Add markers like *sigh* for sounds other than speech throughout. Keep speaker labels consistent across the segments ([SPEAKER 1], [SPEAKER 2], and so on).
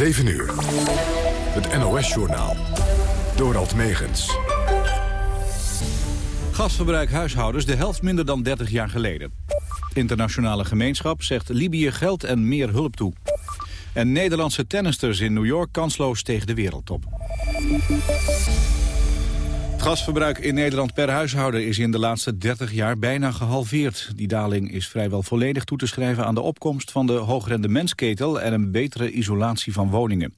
[SPEAKER 1] 7 uur. Het NOS-journaal. Dorald Megens.
[SPEAKER 2] Gasverbruik huishoudens de helft minder dan 30 jaar geleden. Internationale gemeenschap zegt Libië geld en meer hulp toe. En Nederlandse tennisters in New York kansloos tegen de wereldtop. Het gasverbruik in Nederland per huishouden is in de laatste 30 jaar bijna gehalveerd. Die daling is vrijwel volledig toe te schrijven aan de opkomst van de hoogrendementsketel en een betere isolatie van woningen.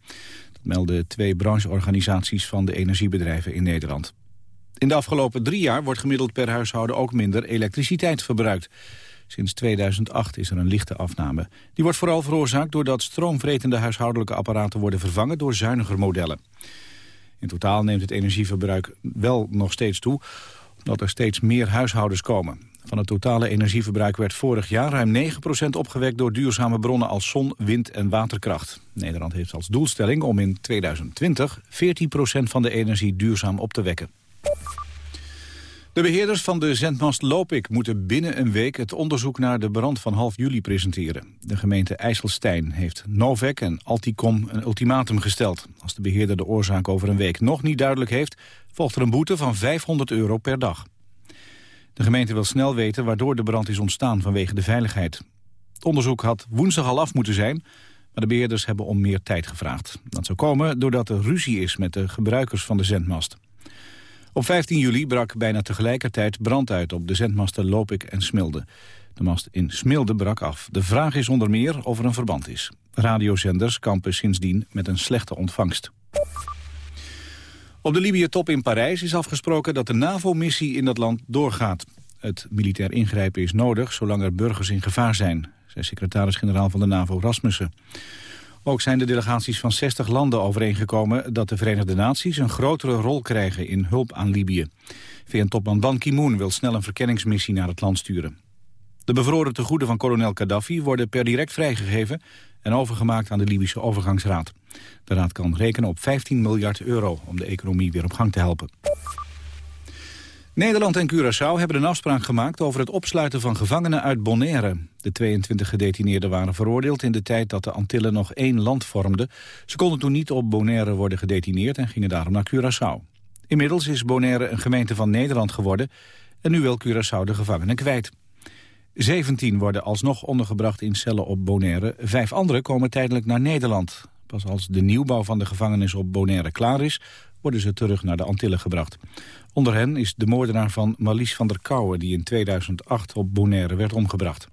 [SPEAKER 2] Dat melden twee brancheorganisaties van de energiebedrijven in Nederland. In de afgelopen drie jaar wordt gemiddeld per huishouden ook minder elektriciteit verbruikt. Sinds 2008 is er een lichte afname. Die wordt vooral veroorzaakt doordat stroomvretende huishoudelijke apparaten worden vervangen door zuiniger modellen. In totaal neemt het energieverbruik wel nog steeds toe, omdat er steeds meer huishoudens komen. Van het totale energieverbruik werd vorig jaar ruim 9% opgewekt door duurzame bronnen als zon, wind en waterkracht. Nederland heeft als doelstelling om in 2020 14% van de energie duurzaam op te wekken. De beheerders van de zendmast Lopik moeten binnen een week het onderzoek naar de brand van half juli presenteren. De gemeente IJsselstein heeft Novek en Alticom een ultimatum gesteld. Als de beheerder de oorzaak over een week nog niet duidelijk heeft, volgt er een boete van 500 euro per dag. De gemeente wil snel weten waardoor de brand is ontstaan vanwege de veiligheid. Het onderzoek had woensdag al af moeten zijn, maar de beheerders hebben om meer tijd gevraagd. Dat zou komen doordat er ruzie is met de gebruikers van de zendmast. Op 15 juli brak bijna tegelijkertijd brand uit op de zendmasten Lopik en Smilde. De mast in Smilde brak af. De vraag is onder meer of er een verband is. Radiozenders kampen sindsdien met een slechte ontvangst. Op de Libië-top in Parijs is afgesproken dat de NAVO-missie in dat land doorgaat. Het militair ingrijpen is nodig zolang er burgers in gevaar zijn, zei secretaris-generaal van de NAVO Rasmussen. Ook zijn de delegaties van 60 landen overeengekomen dat de Verenigde Naties een grotere rol krijgen in hulp aan Libië. VN-topman Ban Ki-moon wil snel een verkenningsmissie naar het land sturen. De bevroren tegoeden van kolonel Gaddafi worden per direct vrijgegeven en overgemaakt aan de Libische overgangsraad. De raad kan rekenen op 15 miljard euro om de economie weer op gang te helpen. Nederland en Curaçao hebben een afspraak gemaakt over het opsluiten van gevangenen uit Bonaire. De 22 gedetineerden waren veroordeeld in de tijd dat de Antillen nog één land vormden. Ze konden toen niet op Bonaire worden gedetineerd en gingen daarom naar Curaçao. Inmiddels is Bonaire een gemeente van Nederland geworden en nu wil Curaçao de gevangenen kwijt. 17 worden alsnog ondergebracht in cellen op Bonaire. Vijf anderen komen tijdelijk naar Nederland. Pas als de nieuwbouw van de gevangenis op Bonaire klaar is... worden ze terug naar de Antillen gebracht. Onder hen is de moordenaar van Malice van der Kouwen... die in 2008 op Bonaire werd omgebracht.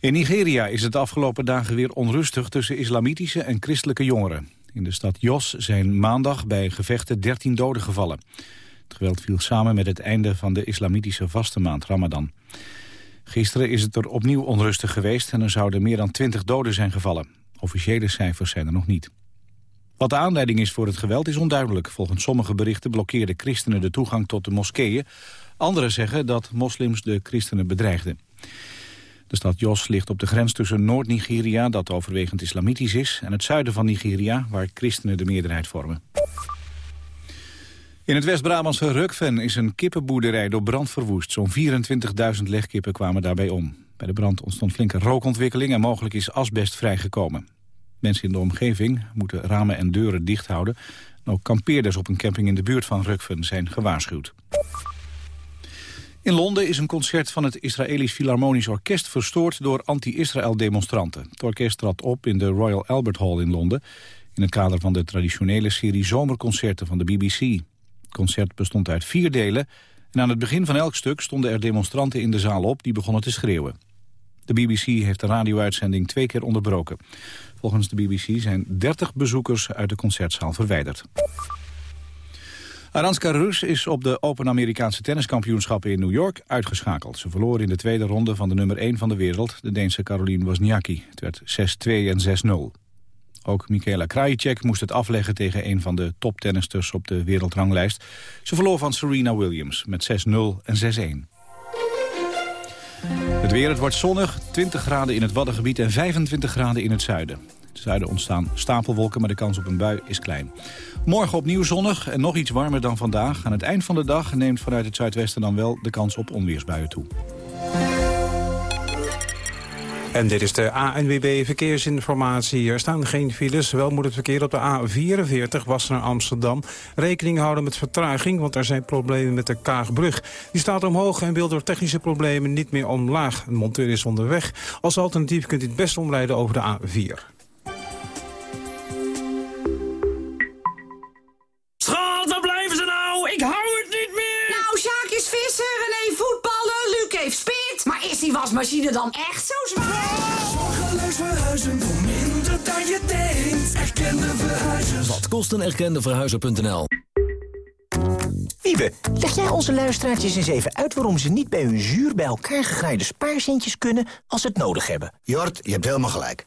[SPEAKER 2] In Nigeria is het de afgelopen dagen weer onrustig... tussen islamitische en christelijke jongeren. In de stad Jos zijn maandag bij gevechten 13 doden gevallen. Het geweld viel samen met het einde van de islamitische vaste maand Ramadan. Gisteren is het er opnieuw onrustig geweest... en er zouden meer dan 20 doden zijn gevallen. Officiële cijfers zijn er nog niet. Wat de aanleiding is voor het geweld is onduidelijk. Volgens sommige berichten blokkeerden christenen de toegang tot de moskeeën. Anderen zeggen dat moslims de christenen bedreigden. De stad Jos ligt op de grens tussen Noord-Nigeria, dat overwegend islamitisch is... en het zuiden van Nigeria, waar christenen de meerderheid vormen. In het West-Brabantse Rukven is een kippenboerderij door brand verwoest. Zo'n 24.000 legkippen kwamen daarbij om. Bij de brand ontstond flinke rookontwikkeling en mogelijk is asbest vrijgekomen. Mensen in de omgeving moeten ramen en deuren dicht houden. ook kampeerders op een camping in de buurt van Rukven zijn gewaarschuwd. In Londen is een concert van het Israëlisch Philharmonisch Orkest verstoord door anti-Israël demonstranten. Het orkest trad op in de Royal Albert Hall in Londen in het kader van de traditionele serie zomerconcerten van de BBC. Het concert bestond uit vier delen en aan het begin van elk stuk stonden er demonstranten in de zaal op die begonnen te schreeuwen. De BBC heeft de radio-uitzending twee keer onderbroken. Volgens de BBC zijn 30 bezoekers uit de concertzaal verwijderd. Aranska Rus is op de Open Amerikaanse tenniskampioenschappen in New York uitgeschakeld. Ze verloor in de tweede ronde van de nummer 1 van de wereld, de Deense Caroline Wozniacki. Het werd 6-2 en 6-0. Ook Michaela Krajicek moest het afleggen tegen een van de toptennisters op de wereldranglijst. Ze verloor van Serena Williams met 6-0 en 6-1. Het weer, het wordt zonnig, 20 graden in het Waddengebied en 25 graden in het zuiden. Het zuiden ontstaan stapelwolken, maar de kans op een bui is klein. Morgen opnieuw zonnig en nog iets warmer dan vandaag. Aan het eind van de dag neemt vanuit het zuidwesten dan wel de kans op onweersbuien toe.
[SPEAKER 3] En dit is de ANWB Verkeersinformatie. Er staan geen files. Wel moet het verkeer op de A44 was naar Amsterdam rekening houden met vertraging, want er zijn problemen met de Kaagbrug. Die staat omhoog en wil door technische problemen niet meer omlaag. Een monteur is onderweg. Als alternatief kunt u het best omrijden over de A4.
[SPEAKER 4] Wasmachine dan echt zo zwaar?
[SPEAKER 5] Zorgeloos verhuizen voor minder dan je denkt. Erkende verhuizers.
[SPEAKER 6] Wat kost een erkende verhuizer.nl?
[SPEAKER 7] Wiebe, leg jij onze luisteraartjes eens even uit... waarom ze niet bij hun zuur bij elkaar gegraaide spaarcentjes kunnen... als ze het nodig hebben?
[SPEAKER 8] Jort, je hebt helemaal gelijk.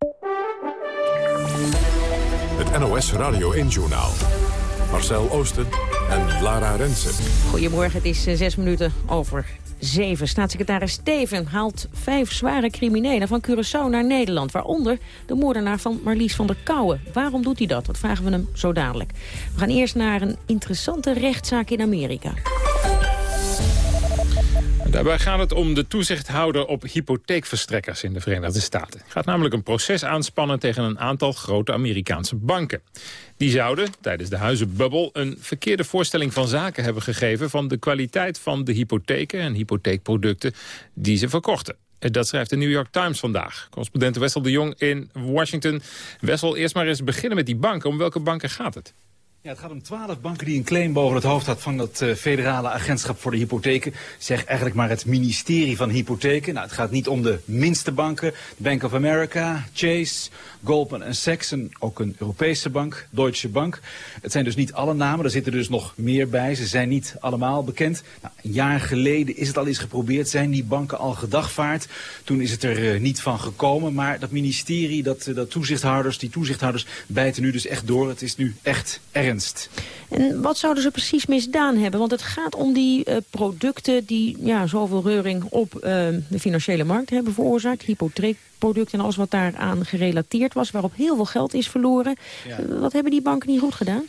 [SPEAKER 1] NOS Radio 1-journaal. Marcel Oosten en Lara Rensen.
[SPEAKER 9] Goedemorgen, het is eh, zes minuten over zeven. Staatssecretaris Steven haalt vijf zware criminelen van Curaçao naar Nederland. Waaronder de moordenaar van Marlies van der Kouwen. Waarom doet hij dat? Dat vragen we hem zo dadelijk. We gaan eerst naar een interessante rechtszaak in Amerika.
[SPEAKER 10] Daarbij gaat het om de toezichthouder op hypotheekverstrekkers in de Verenigde Staten. Het gaat namelijk een proces aanspannen tegen een aantal grote Amerikaanse banken. Die zouden tijdens de huizenbubbel een verkeerde voorstelling van zaken hebben gegeven... van de kwaliteit van de hypotheken en hypotheekproducten die ze verkochten. Dat schrijft de New York Times vandaag. Correspondent Wessel de Jong in Washington. Wessel, eerst maar eens beginnen met die banken. Om welke banken gaat het?
[SPEAKER 2] Ja, het gaat om twaalf banken die een claim boven het hoofd had van het uh, federale agentschap voor de hypotheken. Zeg eigenlijk maar het ministerie van hypotheken. Nou, het gaat niet om de minste banken. Bank of America, Chase, Goldman Sachs en ook een Europese bank, Deutsche Bank. Het zijn dus niet alle namen, er zitten dus nog meer bij. Ze zijn niet allemaal bekend. Nou, een jaar geleden is het al eens geprobeerd, zijn die banken al gedagvaard. Toen is het er uh, niet van gekomen, maar dat ministerie, dat, uh, dat toezichthouders, die toezichthouders bijten nu dus echt door. Het is nu echt
[SPEAKER 9] En wat zouden ze precies misdaan hebben? Want het gaat om die uh, producten die ja, zoveel reuring op uh, de financiële markt hebben veroorzaakt. Hypotheekproducten en alles wat daaraan gerelateerd was, waarop heel veel geld is verloren. Ja. Uh, wat hebben die banken niet goed gedaan?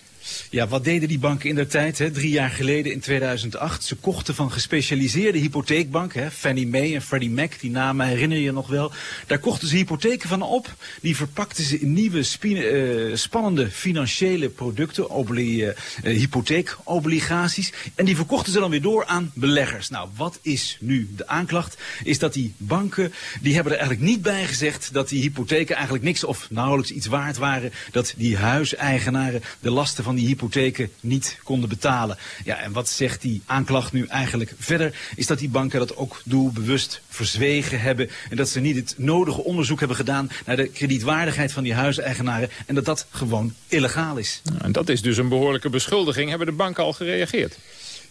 [SPEAKER 2] Ja, wat deden die banken in der tijd? Hè? Drie jaar geleden in 2008. Ze kochten van gespecialiseerde hypotheekbanken. Fannie Mae en Freddie Mac, die namen herinner je nog wel. Daar kochten ze hypotheken van op. Die verpakten ze in nieuwe uh, spannende financiële producten. Obli, uh, hypotheekobligaties. En die verkochten ze dan weer door aan beleggers. Nou, wat is nu de aanklacht? Is dat die banken, die hebben er eigenlijk niet bij gezegd... dat die hypotheken eigenlijk niks of nauwelijks iets waard waren. Dat die huiseigenaren de lasten van die hypotheken niet konden betalen. Ja, en wat zegt die aanklacht nu eigenlijk verder? Is dat die banken dat ook doelbewust verzwegen hebben... en dat ze niet het nodige onderzoek hebben gedaan... naar de kredietwaardigheid van die huiseigenaren... en dat dat gewoon illegaal is.
[SPEAKER 10] En dat is dus een behoorlijke beschuldiging. Hebben de banken al gereageerd?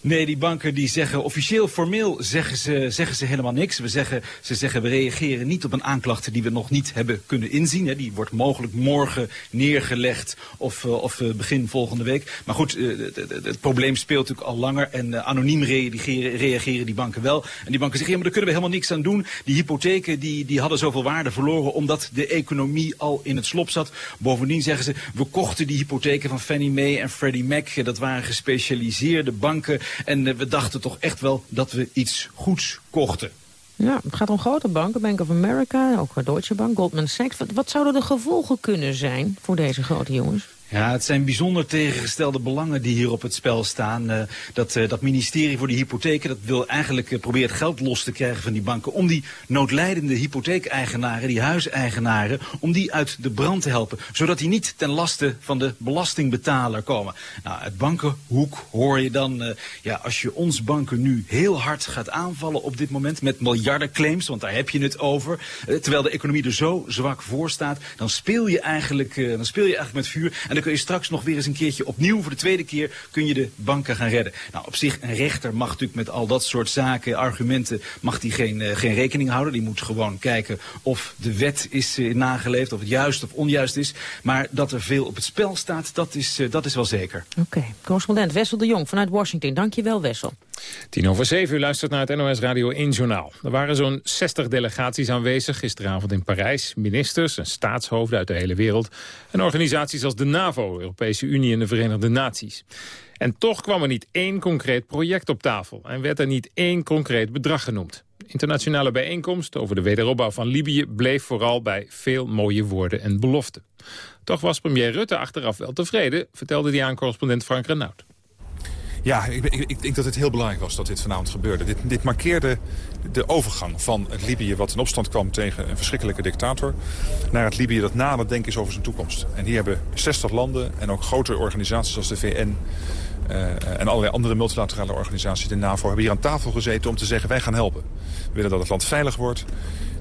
[SPEAKER 2] Nee, die banken die zeggen officieel, formeel zeggen ze, zeggen ze helemaal niks. We zeggen, ze zeggen we reageren niet op een aanklacht die we nog niet hebben kunnen inzien. Hè. Die wordt mogelijk morgen neergelegd of, uh, of uh, begin volgende week. Maar goed, uh, het probleem speelt natuurlijk al langer en anoniem reageren, reageren die banken wel. En die banken zeggen, ja, maar daar kunnen we helemaal niks aan doen. Die hypotheken die, die hadden zoveel waarde verloren omdat de economie al in het slop zat. Bovendien zeggen ze, we kochten die hypotheken van Fannie Mae en Freddie Mac. Dat waren gespecialiseerde banken. En uh, we dachten toch echt wel dat we iets goeds kochten.
[SPEAKER 9] Ja, het gaat om grote banken, Bank of America, ook Deutsche Bank, Goldman Sachs. Wat, wat zouden de gevolgen kunnen zijn voor deze grote jongens?
[SPEAKER 2] Ja, het zijn bijzonder tegengestelde belangen die hier op het spel staan. Uh, dat, uh, dat ministerie voor de hypotheken dat wil eigenlijk uh, proberen het geld los te krijgen van die banken... om die noodlijdende hypotheekeigenaren, die huiseigenaren... om die uit de brand te helpen, zodat die niet ten laste van de belastingbetaler komen. Nou, uit bankenhoek hoor je dan... ja, als je ons banken nu heel hard gaat aanvallen op dit moment... met miljardenclaims, want daar heb je het over... terwijl de economie er zo zwak voor staat... dan speel je eigenlijk, dan speel je eigenlijk met vuur... dan kun je straks nog weer eens een keertje opnieuw, voor de tweede keer, kun je de banken gaan redden. Nou, op zich, een rechter mag natuurlijk met al dat soort zaken, argumenten, mag die geen, uh, geen rekening houden. Die moet gewoon kijken of de wet is uh, nageleefd, of het juist of onjuist is. Maar dat er veel op het spel staat, dat is, uh, dat is wel zeker.
[SPEAKER 9] Oké, correspondent Wessel de Jong vanuit Washington. Dank je wel, Wessel.
[SPEAKER 10] Tien over zeven, u luistert naar het NOS Radio 1 Journaal. Er waren zo'n 60 delegaties aanwezig gisteravond in Parijs. Ministers en staatshoofden uit de hele wereld. En organisaties als de NAVO, Europese Unie en de Verenigde Naties. En toch kwam er niet één concreet project op tafel. En werd er niet één concreet bedrag genoemd. Internationale bijeenkomst over de wederopbouw van Libië... bleef vooral bij veel mooie woorden en beloften. Toch was premier Rutte achteraf wel tevreden... vertelde hij aan correspondent Frank Renaud.
[SPEAKER 11] Ja, ik, ik, ik, denk dat het heel belangrijk was dat dit vanavond gebeurde. Dit, dit markeerde de overgang van het Libië wat in opstand kwam tegen een verschrikkelijke dictator... naar het Libië dat nader denken is over zijn toekomst. En hier hebben 60 landen en ook grotere organisaties als de VN... Uh, en allerlei andere multilaterale organisaties, de NAVO, hebben hier aan tafel gezeten om te zeggen wij gaan helpen. We willen dat het land veilig wordt.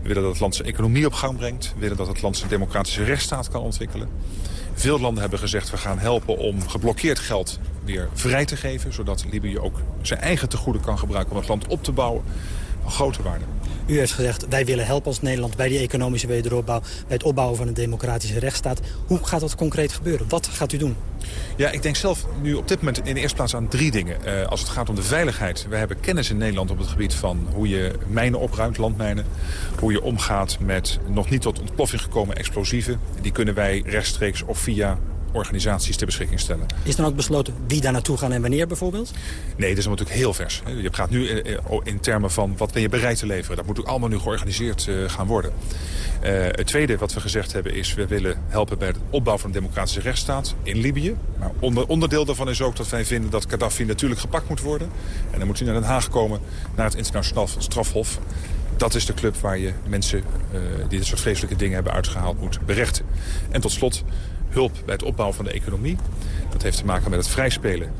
[SPEAKER 11] We willen dat het land zijn economie op gang brengt. We willen dat het land zijn democratische rechtsstaat kan ontwikkelen. Veel landen hebben gezegd we gaan helpen om geblokkeerd geld weer vrij te geven. Zodat Libië ook zijn eigen tegoeden kan gebruiken om het land op te bouwen. Van grote waarde.
[SPEAKER 12] U heeft gezegd, wij willen helpen als Nederland bij die economische wederopbouw... bij het opbouwen van een democratische rechtsstaat. Hoe gaat dat concreet gebeuren? Wat gaat u doen?
[SPEAKER 11] Ja, ik denk zelf nu op dit moment in de eerste plaats aan drie dingen. Uh, als het gaat om de veiligheid. We hebben kennis in Nederland op het gebied van hoe je mijnen opruimt, landmijnen. Hoe je omgaat met nog niet tot ontploffing gekomen explosieven. Die kunnen wij rechtstreeks of via organisaties ter beschikking stellen.
[SPEAKER 12] Is dan ook besloten wie daar naartoe gaan en wanneer bijvoorbeeld?
[SPEAKER 11] Nee, dat is natuurlijk heel vers. Je gaat nu in termen van wat ben je bereid te leveren. Dat moet ook allemaal nu georganiseerd gaan worden. Het tweede wat we gezegd hebben is... we willen helpen bij het opbouw van een democratische rechtsstaat in Libië. Maar onder, onderdeel daarvan is ook dat wij vinden dat Gaddafi natuurlijk gepakt moet worden. En dan moet hij naar Den Haag komen, naar het internationaal strafhof. Dat is de club waar je mensen uh, die dit soort vreselijke dingen hebben uitgehaald moet berechten. En tot slot hulp bij het opbouwen van de economie. Dat heeft te maken met het vrijspelen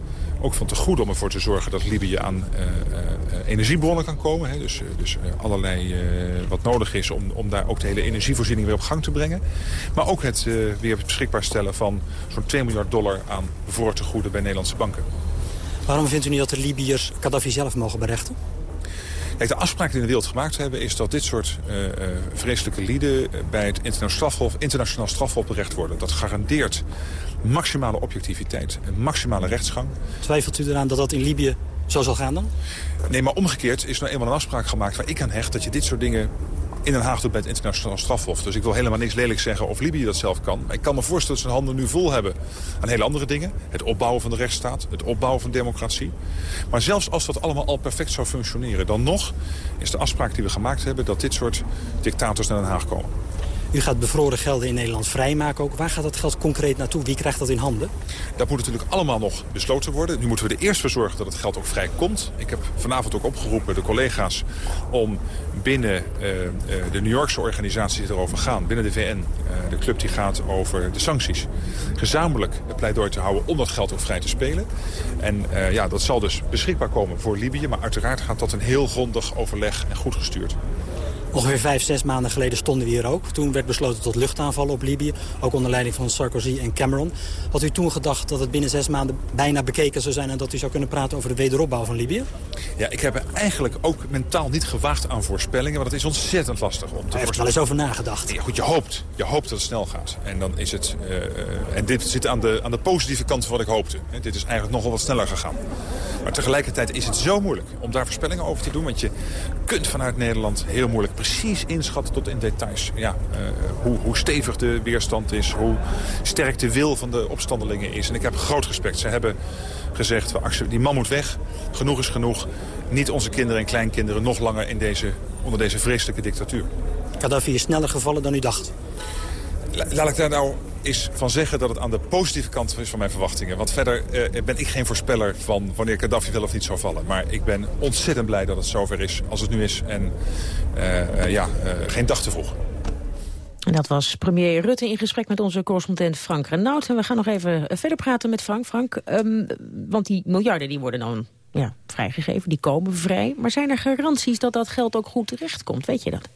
[SPEAKER 11] ook van te goed om ervoor te zorgen dat Libië aan uh, uh, energiebronnen kan komen. Hè. Dus, dus allerlei wat nodig is om, om daar ook de hele energievoorziening weer op gang te brengen. Maar ook het weer beschikbaar stellen van zo'n 2 miljard dollar aan voortegoeden bij Nederlandse banken.
[SPEAKER 12] Waarom vindt u niet dat de Libiërs Gaddafi zelf mogen berechten?
[SPEAKER 11] Kijk, de afspraak die in de wereld gemaakt hebben... is dat dit soort uh, uh, vreselijke lieden bij het internationaal strafhof, internationaal strafhof berecht worden. Dat garandeert maximale objectiviteit en maximale rechtsgang.
[SPEAKER 12] Twijfelt u eraan dat dat in Libië zo zal gaan dan?
[SPEAKER 11] Nee, maar omgekeerd is nou eenmaal een afspraak gemaakt waar ik aan hecht... dat je dit soort dingen in Den Haag doet bij het internationaal strafhof. Dus ik wil helemaal niks lelijk zeggen of Libië dat zelf kan. Maar ik kan me voorstellen dat ze hun handen nu vol hebben aan hele andere dingen. Het opbouwen van de rechtsstaat, het opbouwen van democratie. Maar zelfs als dat allemaal al perfect zou functioneren... dan nog is de afspraak die we gemaakt hebben... dat dit soort dictators naar Den Haag komen.
[SPEAKER 12] U gaat bevroren gelden in Nederland vrijmaken ook. Waar gaat dat geld concreet naartoe? Wie krijgt dat in handen?
[SPEAKER 11] Dat moet natuurlijk allemaal nog besloten worden. Nu moeten we er eerst voor zorgen dat het geld ook vrij komt. Ik heb vanavond ook opgeroepen de collega's om binnen uh, de New Yorkse organisaties die erover gaan... binnen de VN, uh, de club die gaat over de sancties... gezamenlijk het pleidooi te houden om dat geld ook vrij te spelen. En ja, dat zal dus beschikbaar komen voor Libië... maar uiteraard gaat dat een heel grondig overleg en goed gestuurd.
[SPEAKER 12] Ongeveer vijf, zes maanden geleden stonden we hier ook. Toen werd besloten tot luchtaanvallen op Libië. Ook onder leiding van Sarkozy en Cameron. Had u toen gedacht dat het binnen zes maanden bijna bekeken zou zijn... en dat u zou kunnen praten over de wederopbouw van Libië?
[SPEAKER 11] Ja, ik heb er eigenlijk ook mentaal niet gewaagd aan voorspellingen. Want het is ontzettend lastig om te
[SPEAKER 12] er wel eens over nagedacht.
[SPEAKER 11] Ja, goed, je hoopt. Je hoopt dat het snel gaat. En dan is het... Uh, en dit zit aan de, aan de positieve kant van wat ik hoopte. Dit is eigenlijk nogal wat sneller gegaan. Maar tegelijkertijd is het zo moeilijk om daar voorspellingen over te doen. Want je kunt vanuit Nederland heel moeilijk precies inschatten tot in details. Ja, uh, hoe, hoe stevig de weerstand is, hoe sterk de wil van de opstandelingen is. En ik heb groot respect. Ze hebben gezegd, we die man moet weg, genoeg is genoeg. Niet onze kinderen en kleinkinderen nog langer in deze, onder deze vreselijke dictatuur.
[SPEAKER 12] Gaddafi is sneller gevallen dan u dacht.
[SPEAKER 11] Laat ik daar nou eens van zeggen dat het aan de positieve kant is van mijn verwachtingen. Want verder uh, ben ik geen voorspeller van wanneer Gaddafi wel of niet zou vallen. Maar ik ben ontzettend blij dat het zover is als het nu is. En uh, uh, ja, geen dag te vroeg.
[SPEAKER 9] En dat was premier Rutte in gesprek met onze correspondent Frank Renaud. En we gaan nog even verder praten met Frank. Frank, um, want die miljarden die worden dan ja, vrijgegeven, die komen vrij. Maar zijn er garanties dat dat geld ook goed terechtkomt? Weet je dat?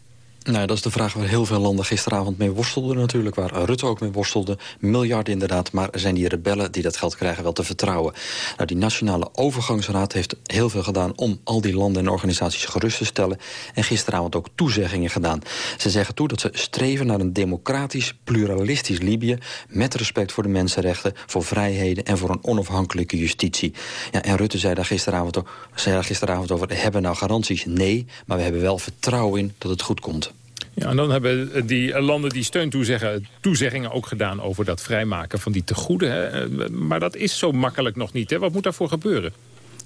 [SPEAKER 13] Nou, dat is de vraag waar heel veel landen gisteravond mee worstelden natuurlijk. Waar Rutte ook mee worstelde. Miljarden inderdaad, maar zijn die rebellen die dat geld krijgen wel te vertrouwen? Nou, die Nationale Overgangsraad heeft heel veel gedaan... om al die landen en organisaties gerust te stellen. En gisteravond ook toezeggingen gedaan. Ze zeggen toe dat ze streven naar een democratisch, pluralistisch Libië... met respect voor de mensenrechten, voor vrijheden... en voor een onafhankelijke justitie. Ja, en Rutte zei daar gisteravond, zei daar gisteravond over... hebben nou garanties? Nee, maar we hebben wel vertrouwen in dat het goed komt.
[SPEAKER 10] Ja, en dan hebben die landen die steun toezeggen, toezeggingen ook gedaan... over dat vrijmaken van die tegoeden. Hè? Maar dat is zo makkelijk nog niet. Hè? Wat moet daarvoor gebeuren?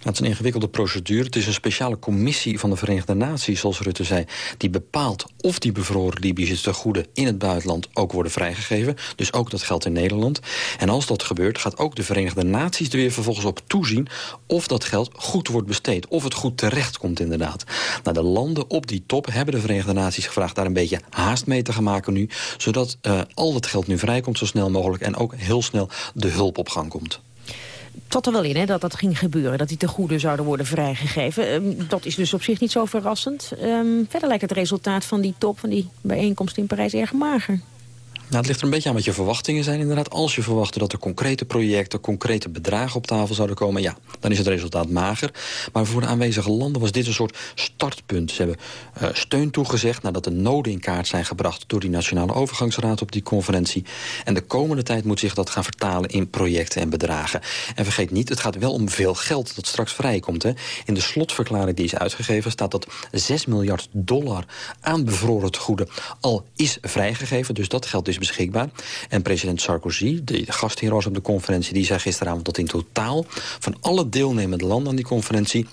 [SPEAKER 13] Het is een ingewikkelde procedure. Het is een speciale commissie van de Verenigde Naties, zoals Rutte zei... die bepaalt of die bevroren Libische tegoeden in het buitenland ook worden vrijgegeven. Dus ook dat geldt in Nederland. En als dat gebeurt, gaat ook de Verenigde Naties er weer vervolgens op toezien... of dat geld goed wordt besteed, of het goed terecht komt inderdaad. Nou, de landen op die top hebben de Verenigde Naties gevraagd... daar een beetje haast mee te gaan maken nu... zodat uh, al dat geld nu vrijkomt zo snel mogelijk... en ook heel snel de hulp op gang komt
[SPEAKER 9] zat er wel in hè, dat dat ging gebeuren, dat die tegoeden zouden worden vrijgegeven. Um, dat is dus op zich niet zo verrassend. Um, verder lijkt het resultaat van die top, van die bijeenkomst in Parijs, erg mager.
[SPEAKER 13] Nou, het ligt er een beetje aan wat je verwachtingen zijn inderdaad. Als je verwachtte dat er concrete projecten, concrete bedragen op tafel zouden komen... ja, dan is het resultaat mager. Maar voor de aanwezige landen was dit een soort startpunt. Ze hebben uh, steun toegezegd nadat de noden in kaart zijn gebracht... door die Nationale Overgangsraad op die conferentie. En de komende tijd moet zich dat gaan vertalen in projecten en bedragen. En vergeet niet, het gaat wel om veel geld dat straks vrijkomt. Hè. In de slotverklaring die is uitgegeven staat dat 6 miljard dollar aan bevroren tegoeden al is vrijgegeven. Dus dat geld is beschikbaar. En president Sarkozy, de gastheer was op de conferentie... die zei gisteravond dat in totaal van alle deelnemende landen aan die conferentie...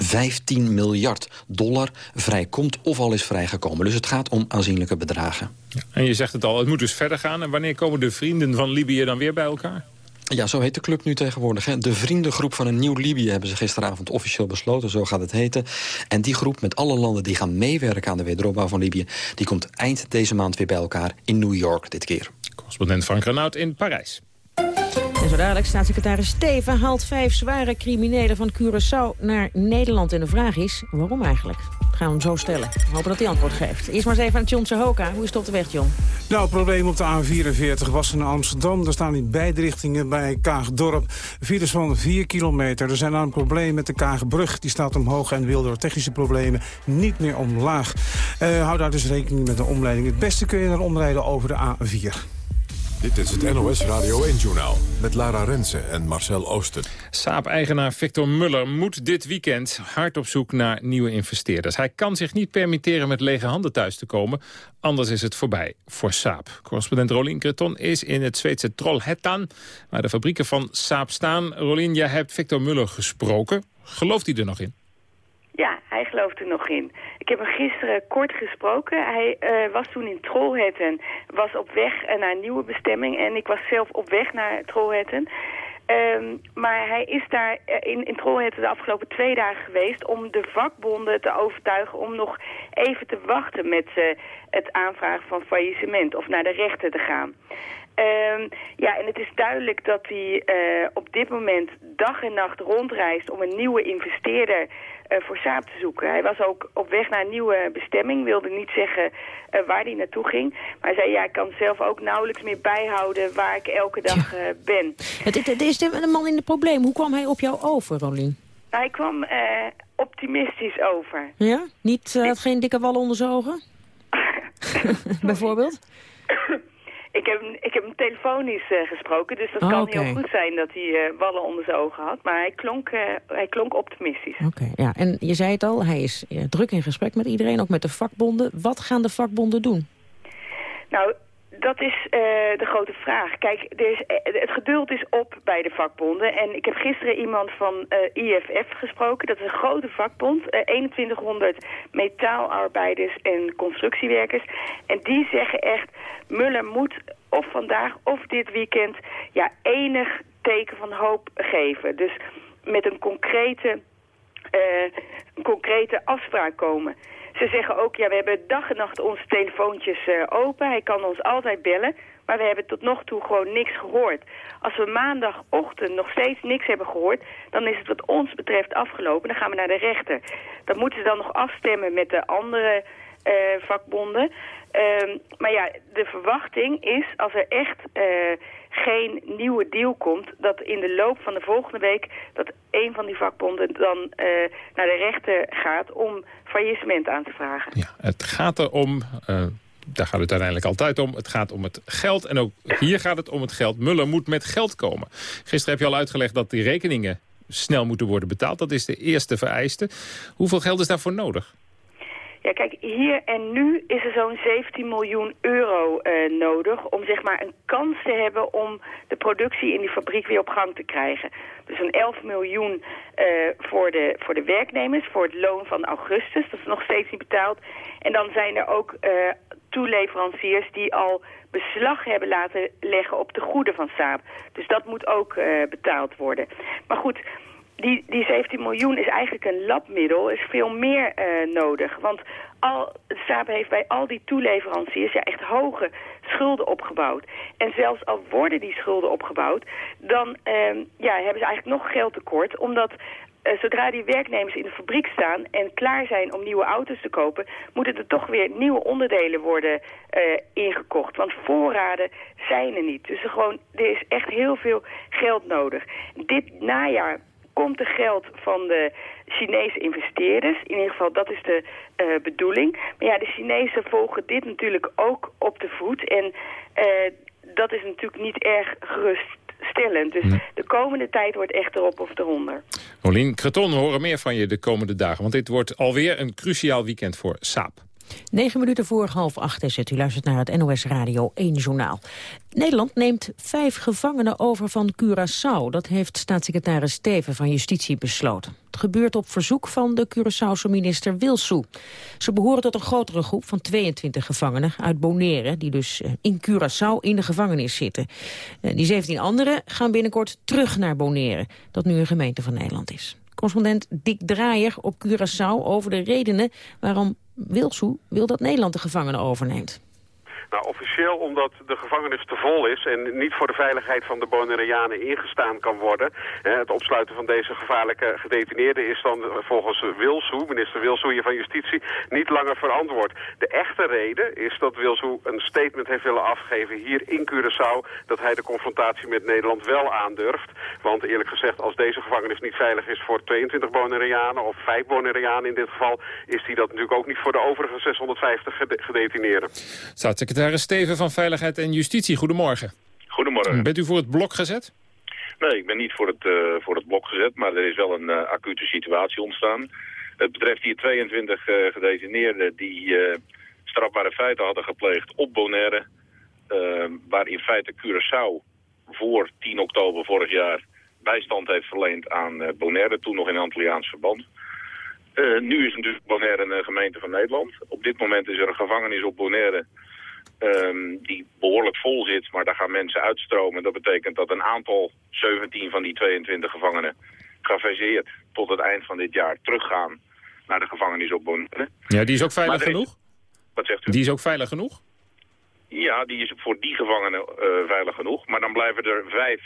[SPEAKER 13] 15 miljard dollar vrijkomt of al is vrijgekomen. Dus het gaat om aanzienlijke bedragen.
[SPEAKER 10] En je zegt het al, het moet dus verder gaan. En wanneer komen de vrienden van Libië dan weer bij elkaar?
[SPEAKER 13] Ja, zo heet de club nu tegenwoordig. Hè. De vriendengroep van een nieuw Libië hebben ze gisteravond officieel besloten. Zo gaat het heten. En die groep met alle landen die gaan meewerken aan de wederopbouw van Libië... die komt eind deze maand weer bij elkaar in New York dit keer.
[SPEAKER 10] Correspondent Frank Renaud in Parijs.
[SPEAKER 9] En zo dadelijk staatssecretaris Steven haalt vijf zware criminelen van Curaçao naar Nederland. En de vraag is, waarom eigenlijk? Gaan we hem zo stellen. We hopen dat hij antwoord geeft. Eerst maar eens even aan John Sehoka. Hoe is het op de weg, John?
[SPEAKER 3] Nou, het probleem op de A44 was in Amsterdam. Er staan in beide richtingen bij Kaagdorp files van 4 kilometer. Er zijn nou een probleem met de Kaagbrug. Die staat omhoog en wil door technische problemen niet meer omlaag. Uh, hou daar dus rekening met de omleiding. Het beste kun je dan omrijden over de A4.
[SPEAKER 1] Dit is het NOS Radio 1-journaal met Lara Rensen en Marcel Oosten.
[SPEAKER 10] Saab-eigenaar Victor Muller moet dit weekend hard op zoek naar nieuwe investeerders. Hij kan zich niet permitteren met lege handen thuis te komen. Anders is het voorbij voor Saab. Correspondent Rolien Creton is in het Zweedse Trollhättan... waar de fabrieken van Saab staan. Rolien, jij hebt Victor Muller gesproken. Gelooft hij er nog in?
[SPEAKER 14] Ja, hij gelooft er nog in. Ik heb hem gisteren kort gesproken. Hij uh, was toen in Trollhättan, was op weg naar een nieuwe bestemming. En ik was zelf op weg naar Trollhättan. Um, maar hij is daar eh, in, in Trollhättan de afgelopen twee dagen geweest... om de vakbonden te overtuigen om nog even te wachten met het aanvragen van faillissement... of naar de rechter te gaan. Um, ja, en het is duidelijk dat hij op dit moment dag en nacht rondreist om een nieuwe investeerder voor Saab te zoeken. Hij was ook op weg naar een nieuwe bestemming, wilde niet zeggen uh, waar hij naartoe ging. Maar hij zei, ja, ik kan zelf ook nauwelijks meer bijhouden waar ik elke dag uh, ben.
[SPEAKER 9] Het, het, het is de, de, man in het probleem. Hoe kwam hij op jou over, Rolien?
[SPEAKER 14] Nou, hij kwam optimistisch over.
[SPEAKER 9] Ja? Niet, had geen dikke wallen onder zijn ogen? *laughs* *laughs* Bijvoorbeeld?
[SPEAKER 14] Ik heb, ik heb hem telefonisch uh, gesproken, dus dat oh, kan okay. heel goed zijn dat hij uh, wallen onder zijn ogen had. Maar hij klonk, uh, hij klonk optimistisch.
[SPEAKER 9] Oké, okay, ja. En je zei het al, hij is druk in gesprek met iedereen, ook met de vakbonden. Wat gaan de vakbonden doen?
[SPEAKER 14] Nou, dat is uh, de grote vraag. Kijk, er is, het geduld is op bij de vakbonden. En ik heb gisteren iemand van uh, IFF gesproken. Dat is een grote vakbond. Uh, 2100 metaalarbeiders en constructiewerkers. En die zeggen echt... Muller moet of vandaag of dit weekend... ja, enig teken van hoop geven. Dus met een concrete, een concrete afspraak komen. Ze zeggen ook, ja, we hebben dag en nacht onze telefoontjes uh, open. Hij kan ons altijd bellen. Maar we hebben tot nog toe gewoon niks gehoord. Als we maandagochtend nog steeds niks hebben gehoord... dan is het wat ons betreft afgelopen. Dan gaan we naar de rechter. Dat moeten ze dan nog afstemmen met de andere eh, vakbonden. Ehm, maar ja, de verwachting is als er echt eh, geen nieuwe deal komt... dat in de loop van de volgende week... dat een van die vakbonden dan eh, naar de rechter gaat om faillissement aan te vragen.
[SPEAKER 10] Ja, het gaat erom... Uh, daar gaat het uiteindelijk altijd om. Het gaat om het geld. En ook hier gaat het om het geld. Muller moet met geld komen. Gisteren heb je al uitgelegd dat die rekeningen snel moeten worden betaald. Dat is de eerste vereiste. Hoeveel geld is daarvoor nodig?
[SPEAKER 14] Ja, kijk, hier en nu is er zo'n 17 miljoen euro uh, nodig om zeg maar een kans te hebben om de productie in die fabriek weer op gang te krijgen. Dus een 11 miljoen uh, voor, de, voor de werknemers, voor het loon van augustus, dat is nog steeds niet betaald. En dan zijn er ook uh, toeleveranciers die al beslag hebben laten leggen op de goeden van Saab. Dus dat moet ook betaald worden. Maar goed, die, die 17 miljoen is eigenlijk een labmiddel, is veel meer uh, nodig. Want al, Saab heeft bij al die toeleveranciers ja, echt hoge schulden opgebouwd. En zelfs al worden die schulden opgebouwd, dan uh, ja, hebben ze eigenlijk nog geld tekort. Omdat uh, zodra die werknemers in de fabriek staan en klaar zijn om nieuwe auto's te kopen, moeten er toch weer nieuwe onderdelen worden uh, ingekocht. Want voorraden zijn er niet. Dus er, gewoon, er is echt heel veel geld nodig. Dit najaar komt er geld van de Chinese investeerders. In ieder geval, dat is de uh, bedoeling. Maar ja, de Chinezen volgen dit natuurlijk ook op de voet. En uh, dat is natuurlijk niet erg geruststellend. Dus nee. de komende tijd wordt echt erop of eronder.
[SPEAKER 10] Rolien Creton, we horen meer van je de komende dagen. Want dit wordt alweer een cruciaal weekend voor Saab.
[SPEAKER 9] Negen minuten voor half acht is het. U luistert naar het NOS Radio 1 Journaal. Nederland neemt vijf gevangenen over van Curaçao. Dat heeft staatssecretaris Steven van Justitie besloten. Het gebeurt op verzoek van de Curaçaose minister Wilsou. Ze behoren tot een grotere groep van 22 gevangenen uit Bonaire... die dus in Curaçao in de gevangenis zitten. Die 17 anderen gaan binnenkort terug naar Bonaire... dat nu een gemeente van Nederland is. Correspondent Dick Draaier op Curaçao over de redenen... waarom Wilsou wil dat Nederland de gevangenen overneemt.
[SPEAKER 15] Nou, officieel omdat de gevangenis te vol is en niet voor de veiligheid van de Bonaireanen ingestaan kan worden. Het opsluiten van deze gevaarlijke gedetineerden is dan volgens Wilsou, minister Wilsou hier van Justitie, niet langer verantwoord. De echte reden is dat Wilsou een statement heeft willen afgeven hier in Curaçao dat hij de confrontatie met Nederland wel aandurft. Want eerlijk gezegd, als deze gevangenis niet veilig is voor 22 Bonaireanen of 5 Bonaireanen in dit geval, is die dat natuurlijk ook niet voor de overige 650 gedetineerden.
[SPEAKER 10] Staatssecretaris Secretaris Steven van Veiligheid en Justitie, goedemorgen.
[SPEAKER 16] Goedemorgen.
[SPEAKER 10] Bent u voor het blok gezet?
[SPEAKER 16] Nee, ik ben niet voor het, uh, voor het blok gezet, maar er is wel een uh, acute situatie ontstaan. Het betreft hier 22 uh, gedetineerden die strafbare feiten hadden gepleegd op Bonaire... waar in feite Curaçao voor 10 oktober vorig jaar bijstand heeft verleend aan Bonaire, toen nog in Antilliaans verband. nu is natuurlijk Bonaire een gemeente van Nederland. Op dit moment is er een gevangenis op Bonaire Um, die behoorlijk vol zit, maar daar gaan mensen uitstromen. Dat betekent dat een aantal, 17 van die 22 gevangenen, gefaseerd tot het eind van dit jaar teruggaan naar de gevangenis op Bonaire.
[SPEAKER 10] Ja, die is ook veilig genoeg?
[SPEAKER 16] Wat zegt u?
[SPEAKER 10] Die is ook veilig genoeg?
[SPEAKER 16] Ja, die is voor die gevangenen uh, veilig genoeg. Maar dan blijven er vijf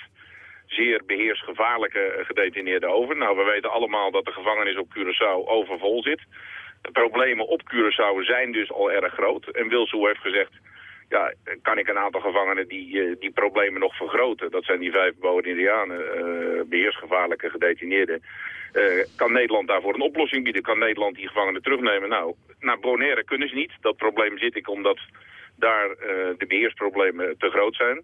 [SPEAKER 16] zeer beheersgevaarlijke gedetineerden over. Nou, we weten allemaal dat de gevangenis op Curaçao overvol zit. De problemen op Curaçao zijn dus al erg groot. En Wilsou heeft gezegd, ja, kan ik een aantal gevangenen die, die problemen nog vergroten. Dat zijn die vijf Boer-Indianen, uh, beheersgevaarlijke gedetineerden. Uh, kan Nederland daarvoor een oplossing bieden? Kan Nederland die gevangenen terugnemen? Nou, naar Bonaire kunnen ze niet. Dat probleem zit ik omdat daar de beheersproblemen te groot zijn.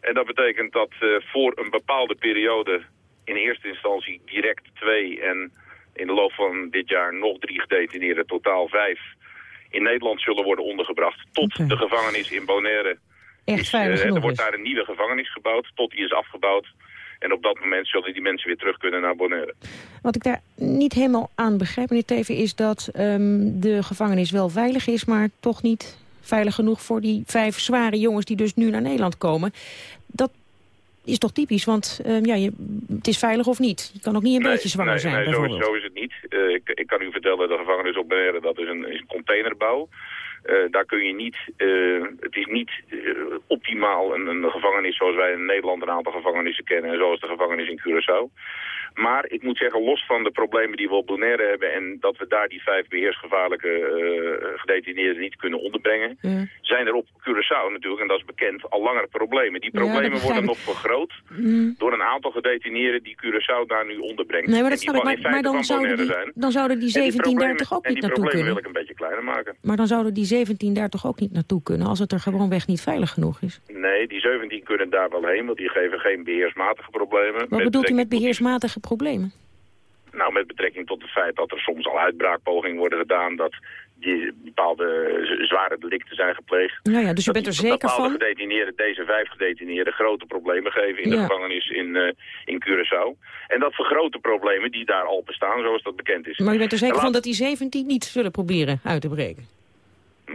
[SPEAKER 16] En dat betekent dat voor een bepaalde periode in eerste instantie direct twee en in de loop van dit jaar nog drie gedetineerden, totaal vijf in Nederland zullen worden ondergebracht tot okay. de gevangenis in Bonaire.
[SPEAKER 9] Echt is, uh,
[SPEAKER 16] er wordt daar een nieuwe gevangenis gebouwd, tot die is afgebouwd. En op dat moment zullen die mensen weer terug kunnen naar Bonaire.
[SPEAKER 9] Wat ik daar niet helemaal aan begrijp, meneer Teven, is dat um, de gevangenis wel veilig is... maar toch niet veilig genoeg voor die vijf zware jongens die dus nu naar Nederland komen. Dat is toch typisch, want uh, ja, je, het is veilig of niet. Je kan ook niet een
[SPEAKER 16] nee,
[SPEAKER 9] beetje zwanger
[SPEAKER 16] nee,
[SPEAKER 9] zijn,
[SPEAKER 16] nee,
[SPEAKER 9] bijvoorbeeld.
[SPEAKER 16] Zo, zo is het niet. Uh, ik, ik, kan u vertellen, de gevangenis op dat is een, is een containerbouw. Uh, daar kun je niet, het is niet optimaal een, een, gevangenis zoals wij in Nederland een aantal gevangenissen kennen... en zoals de gevangenis in Curaçao. Maar ik moet zeggen, los van de problemen die we op Bonaire hebben... en dat we daar die vijf beheersgevaarlijke gedetineerden niet kunnen onderbrengen... zijn er op Curaçao natuurlijk, en dat is bekend, al langer problemen. Die problemen worden nog vergroot mm. door een aantal gedetineerden... die Curaçao daar nu onderbrengt.
[SPEAKER 9] Nee, maar dat snap ik. Maar, maar dan, zouden die, dan zouden die 1730 ook niet naartoe kunnen.
[SPEAKER 16] die problemen wil ik een beetje kleiner maken.
[SPEAKER 9] Maar dan zouden die 1730 ook niet naartoe kunnen... als het er gewoonweg niet veilig genoeg is.
[SPEAKER 16] Nee, die 17 kunnen daar wel heen, want die geven geen beheersmatige problemen.
[SPEAKER 9] Wat bedoelt u met beheersmatige problemen?
[SPEAKER 16] Nou, met betrekking tot het feit dat er soms al uitbraakpogingen worden gedaan... dat die bepaalde zware delicten zijn gepleegd.
[SPEAKER 9] Nou ja, dus je bent er zeker van?
[SPEAKER 16] gedetineerden, deze vijf gedetineerden, grote problemen geven in de gevangenis in, uh, in Curaçao. En dat vergrote problemen die daar al bestaan, zoals dat bekend is.
[SPEAKER 9] Maar je bent er zeker van dat die 17 niet zullen proberen uit te breken?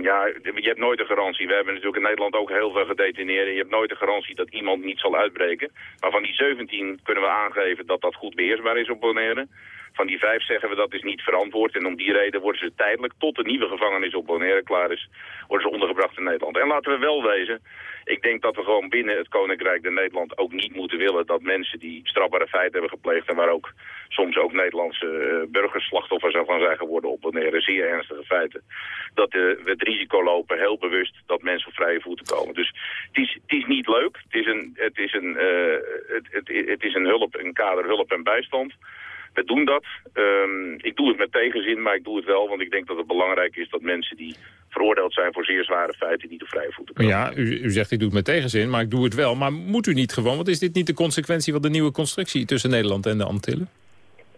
[SPEAKER 16] Ja, je hebt nooit een garantie. We hebben natuurlijk in Nederland ook heel veel gedetineerden. Je hebt nooit een garantie dat iemand niet zal uitbreken. Maar van die 17 kunnen we aangeven dat dat goed beheersbaar is op Bonaire. Van die vijf zeggen we dat is niet verantwoord. En om die reden worden ze tijdelijk, tot de nieuwe gevangenis op Bonaire klaar is, worden ze ondergebracht in Nederland. En laten we wel wezen, ik denk dat we gewoon binnen het Koninkrijk de Nederland ook niet moeten willen dat mensen die strafbare feiten hebben gepleegd en waar ook soms ook Nederlandse uh, burgers slachtoffers van zijn geworden op Bonaire, zeer ernstige feiten, dat uh, we het risico lopen heel bewust dat mensen op vrije voeten komen. Dus het is, het is niet leuk. Het is een, het is een, uh, het, het, het is een hulp, een kader hulp en bijstand. We doen dat. Um, ik doe het met tegenzin, maar ik doe het wel. Want ik denk dat het belangrijk is dat mensen die veroordeeld zijn voor zeer zware feiten niet op vrije voeten komen.
[SPEAKER 10] Ja, u, u zegt ik doe het met tegenzin, maar ik doe het wel. Maar moet u niet gewoon? Want is dit niet de consequentie van de nieuwe constructie tussen Nederland en de Antillen?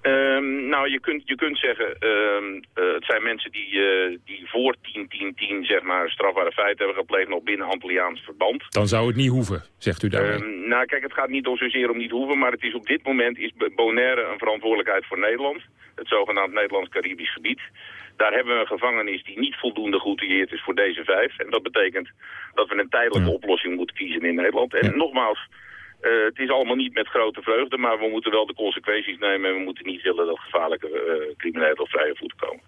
[SPEAKER 16] Um, nou, je kunt, je kunt zeggen, um, uh, het zijn mensen die, uh, die voor 10-10-10 zeg maar, strafbare feiten hebben gepleegd nog binnen Antilliaans verband.
[SPEAKER 10] Dan zou het niet hoeven, zegt u daarmee.
[SPEAKER 16] Um, nou, kijk, het gaat niet zozeer om niet hoeven, maar het is op dit moment is Bonaire een verantwoordelijkheid voor Nederland. Het zogenaamd Nederlands-Caribisch gebied. Daar hebben we een gevangenis die niet voldoende geoutilleerd is voor deze vijf. En dat betekent dat we een tijdelijke ja. oplossing moeten kiezen in Nederland. En ja. nogmaals... Uh, het is allemaal niet met grote vreugde, maar we moeten wel de consequenties nemen... en we moeten niet willen dat gevaarlijke uh, criminelen op vrije voeten komen.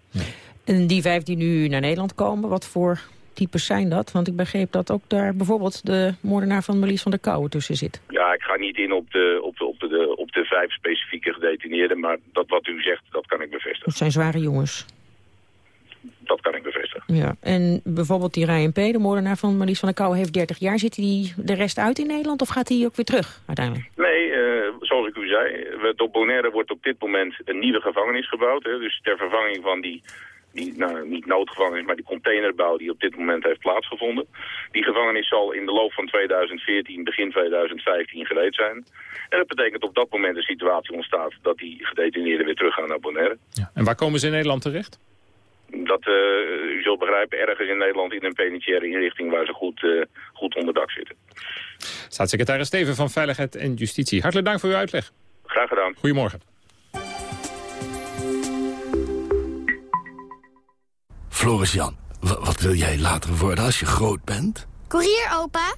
[SPEAKER 9] En die vijf die nu naar Nederland komen, wat voor types zijn dat? Want ik begreep dat ook daar bijvoorbeeld de moordenaar van Marlies van der Kouwen tussen zit.
[SPEAKER 16] Ja, ik ga niet in op de, op de, op de, op de vijf specifieke gedetineerden... maar dat wat u zegt, dat kan ik bevestigen.
[SPEAKER 9] Dat zijn zware jongens.
[SPEAKER 16] Dat kan ik bevestigen.
[SPEAKER 9] Ja, en bijvoorbeeld die Ryan P., de moordenaar van Marlies van der Kouwen, heeft 30 jaar. Zit hij de rest uit in Nederland of gaat hij ook weer terug uiteindelijk?
[SPEAKER 16] Nee, uh, zoals ik u zei, op Bonaire wordt op dit moment een nieuwe gevangenis gebouwd. Hè, dus ter vervanging van die die, nou, niet noodgevangenis, maar die containerbouw die op dit moment heeft plaatsgevonden. Die gevangenis zal in de loop van 2014, begin 2015 gereed zijn. En dat betekent op dat moment de situatie ontstaat dat die gedetineerden weer teruggaan naar Bonaire.
[SPEAKER 10] Ja. En waar komen ze in Nederland terecht?
[SPEAKER 16] Dat, uh, u zult begrijpen, ergens in Nederland in een penitentiaire inrichting waar ze goed, uh, goed onder dak zitten.
[SPEAKER 10] Staatssecretaris Steven van Veiligheid en Justitie. Hartelijk dank voor uw uitleg.
[SPEAKER 16] Graag gedaan.
[SPEAKER 10] Goedemorgen.
[SPEAKER 17] Floris Jan, wat wil jij later worden als je groot bent?
[SPEAKER 18] Koerier, opa.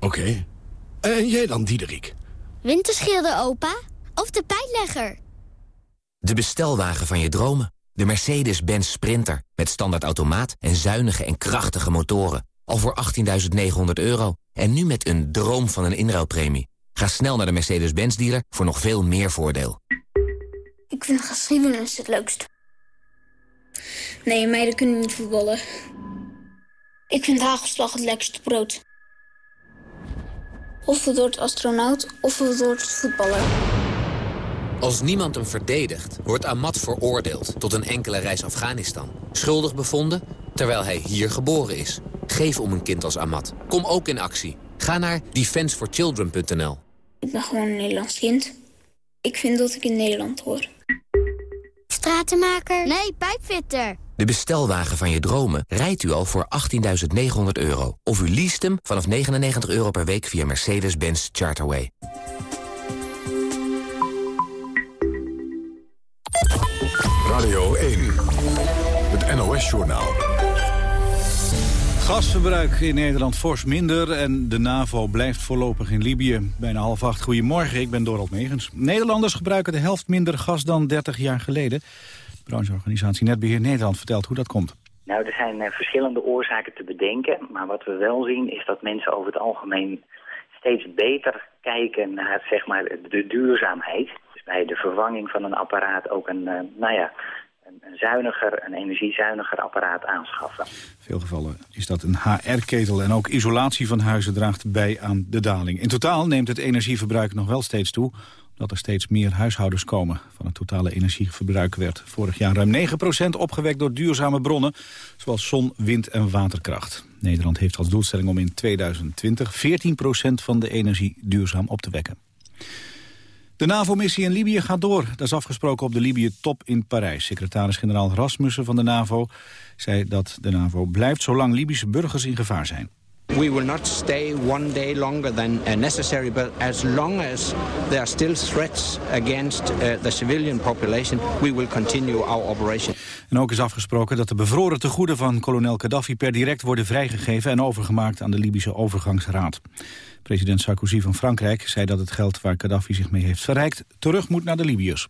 [SPEAKER 17] Oké. Okay. En jij dan, Diederik?
[SPEAKER 18] Winterschilder, opa. Of de pijnlegger.
[SPEAKER 19] De bestelwagen van je dromen. De Mercedes-Benz Sprinter. Met standaard automaat en zuinige en krachtige motoren. Al voor 18.900 euro. En nu met een droom van een inruilpremie. Ga snel naar de Mercedes-Benz dealer voor nog veel meer voordeel.
[SPEAKER 18] Ik vind geschiedenis het leukst. Nee, meiden kunnen niet voetballen. Ik vind hagelslag het lekkerste brood. Of we wordt astronaut, of we wordt voetballer.
[SPEAKER 19] Als niemand hem verdedigt, wordt Ahmad veroordeeld tot een enkele reis Afghanistan. Schuldig bevonden, terwijl hij hier geboren is. Geef om een kind als Ahmad. Kom ook in actie. Ga naar defenseforchildren.nl.
[SPEAKER 18] Ik ben gewoon een Nederlands kind. Ik vind dat ik in Nederland hoor. Stratenmaker? Nee, pijpfitter.
[SPEAKER 19] De bestelwagen van je dromen rijdt u al voor 18.900 euro. Of u leest hem vanaf 99 euro per week via Mercedes-Benz Charterway.
[SPEAKER 1] NOS-journaal.
[SPEAKER 2] Gasverbruik in Nederland fors minder en de NAVO blijft voorlopig in Libië. Bijna half acht, goedemorgen, ik ben Dorald Megens. Nederlanders gebruiken de helft minder gas dan 30 jaar geleden. De brancheorganisatie Netbeheer Nederland vertelt hoe dat komt.
[SPEAKER 20] Nou, er zijn uh, verschillende oorzaken te bedenken. Maar wat we wel zien is dat mensen over het algemeen steeds beter kijken naar zeg maar, de duurzaamheid. Dus bij de vervanging van een apparaat ook een, eh, nou ja, een, zuiniger, een energiezuiniger apparaat aanschaffen.
[SPEAKER 2] In veel gevallen is dat een HR-ketel en ook isolatie van huizen draagt bij aan de daling. In totaal neemt het energieverbruik nog wel steeds toe, omdat er steeds meer huishoudens komen. Van het totale energieverbruik werd vorig jaar ruim 9% opgewekt door duurzame bronnen, zoals zon, wind en waterkracht. Nederland heeft als doelstelling om in 2020 14% van de energie duurzaam op te wekken. De NAVO-missie in Libië gaat door. Dat is afgesproken op de Libië-top in Parijs. Secretaris-generaal Rasmussen van de NAVO zei dat de NAVO blijft zolang Libische burgers in gevaar zijn.
[SPEAKER 21] We will not stay one day longer than uh, necessary, but as long as there are still threats against uh, the civilian population, we will continue our operation.
[SPEAKER 2] En ook is afgesproken dat de bevroren tegoeden van kolonel Gaddafi per direct worden vrijgegeven en overgemaakt aan de Libische overgangsraad. President Sarkozy van Frankrijk zei dat het geld waar Gaddafi zich mee heeft verrijkt terug moet naar de Libiërs.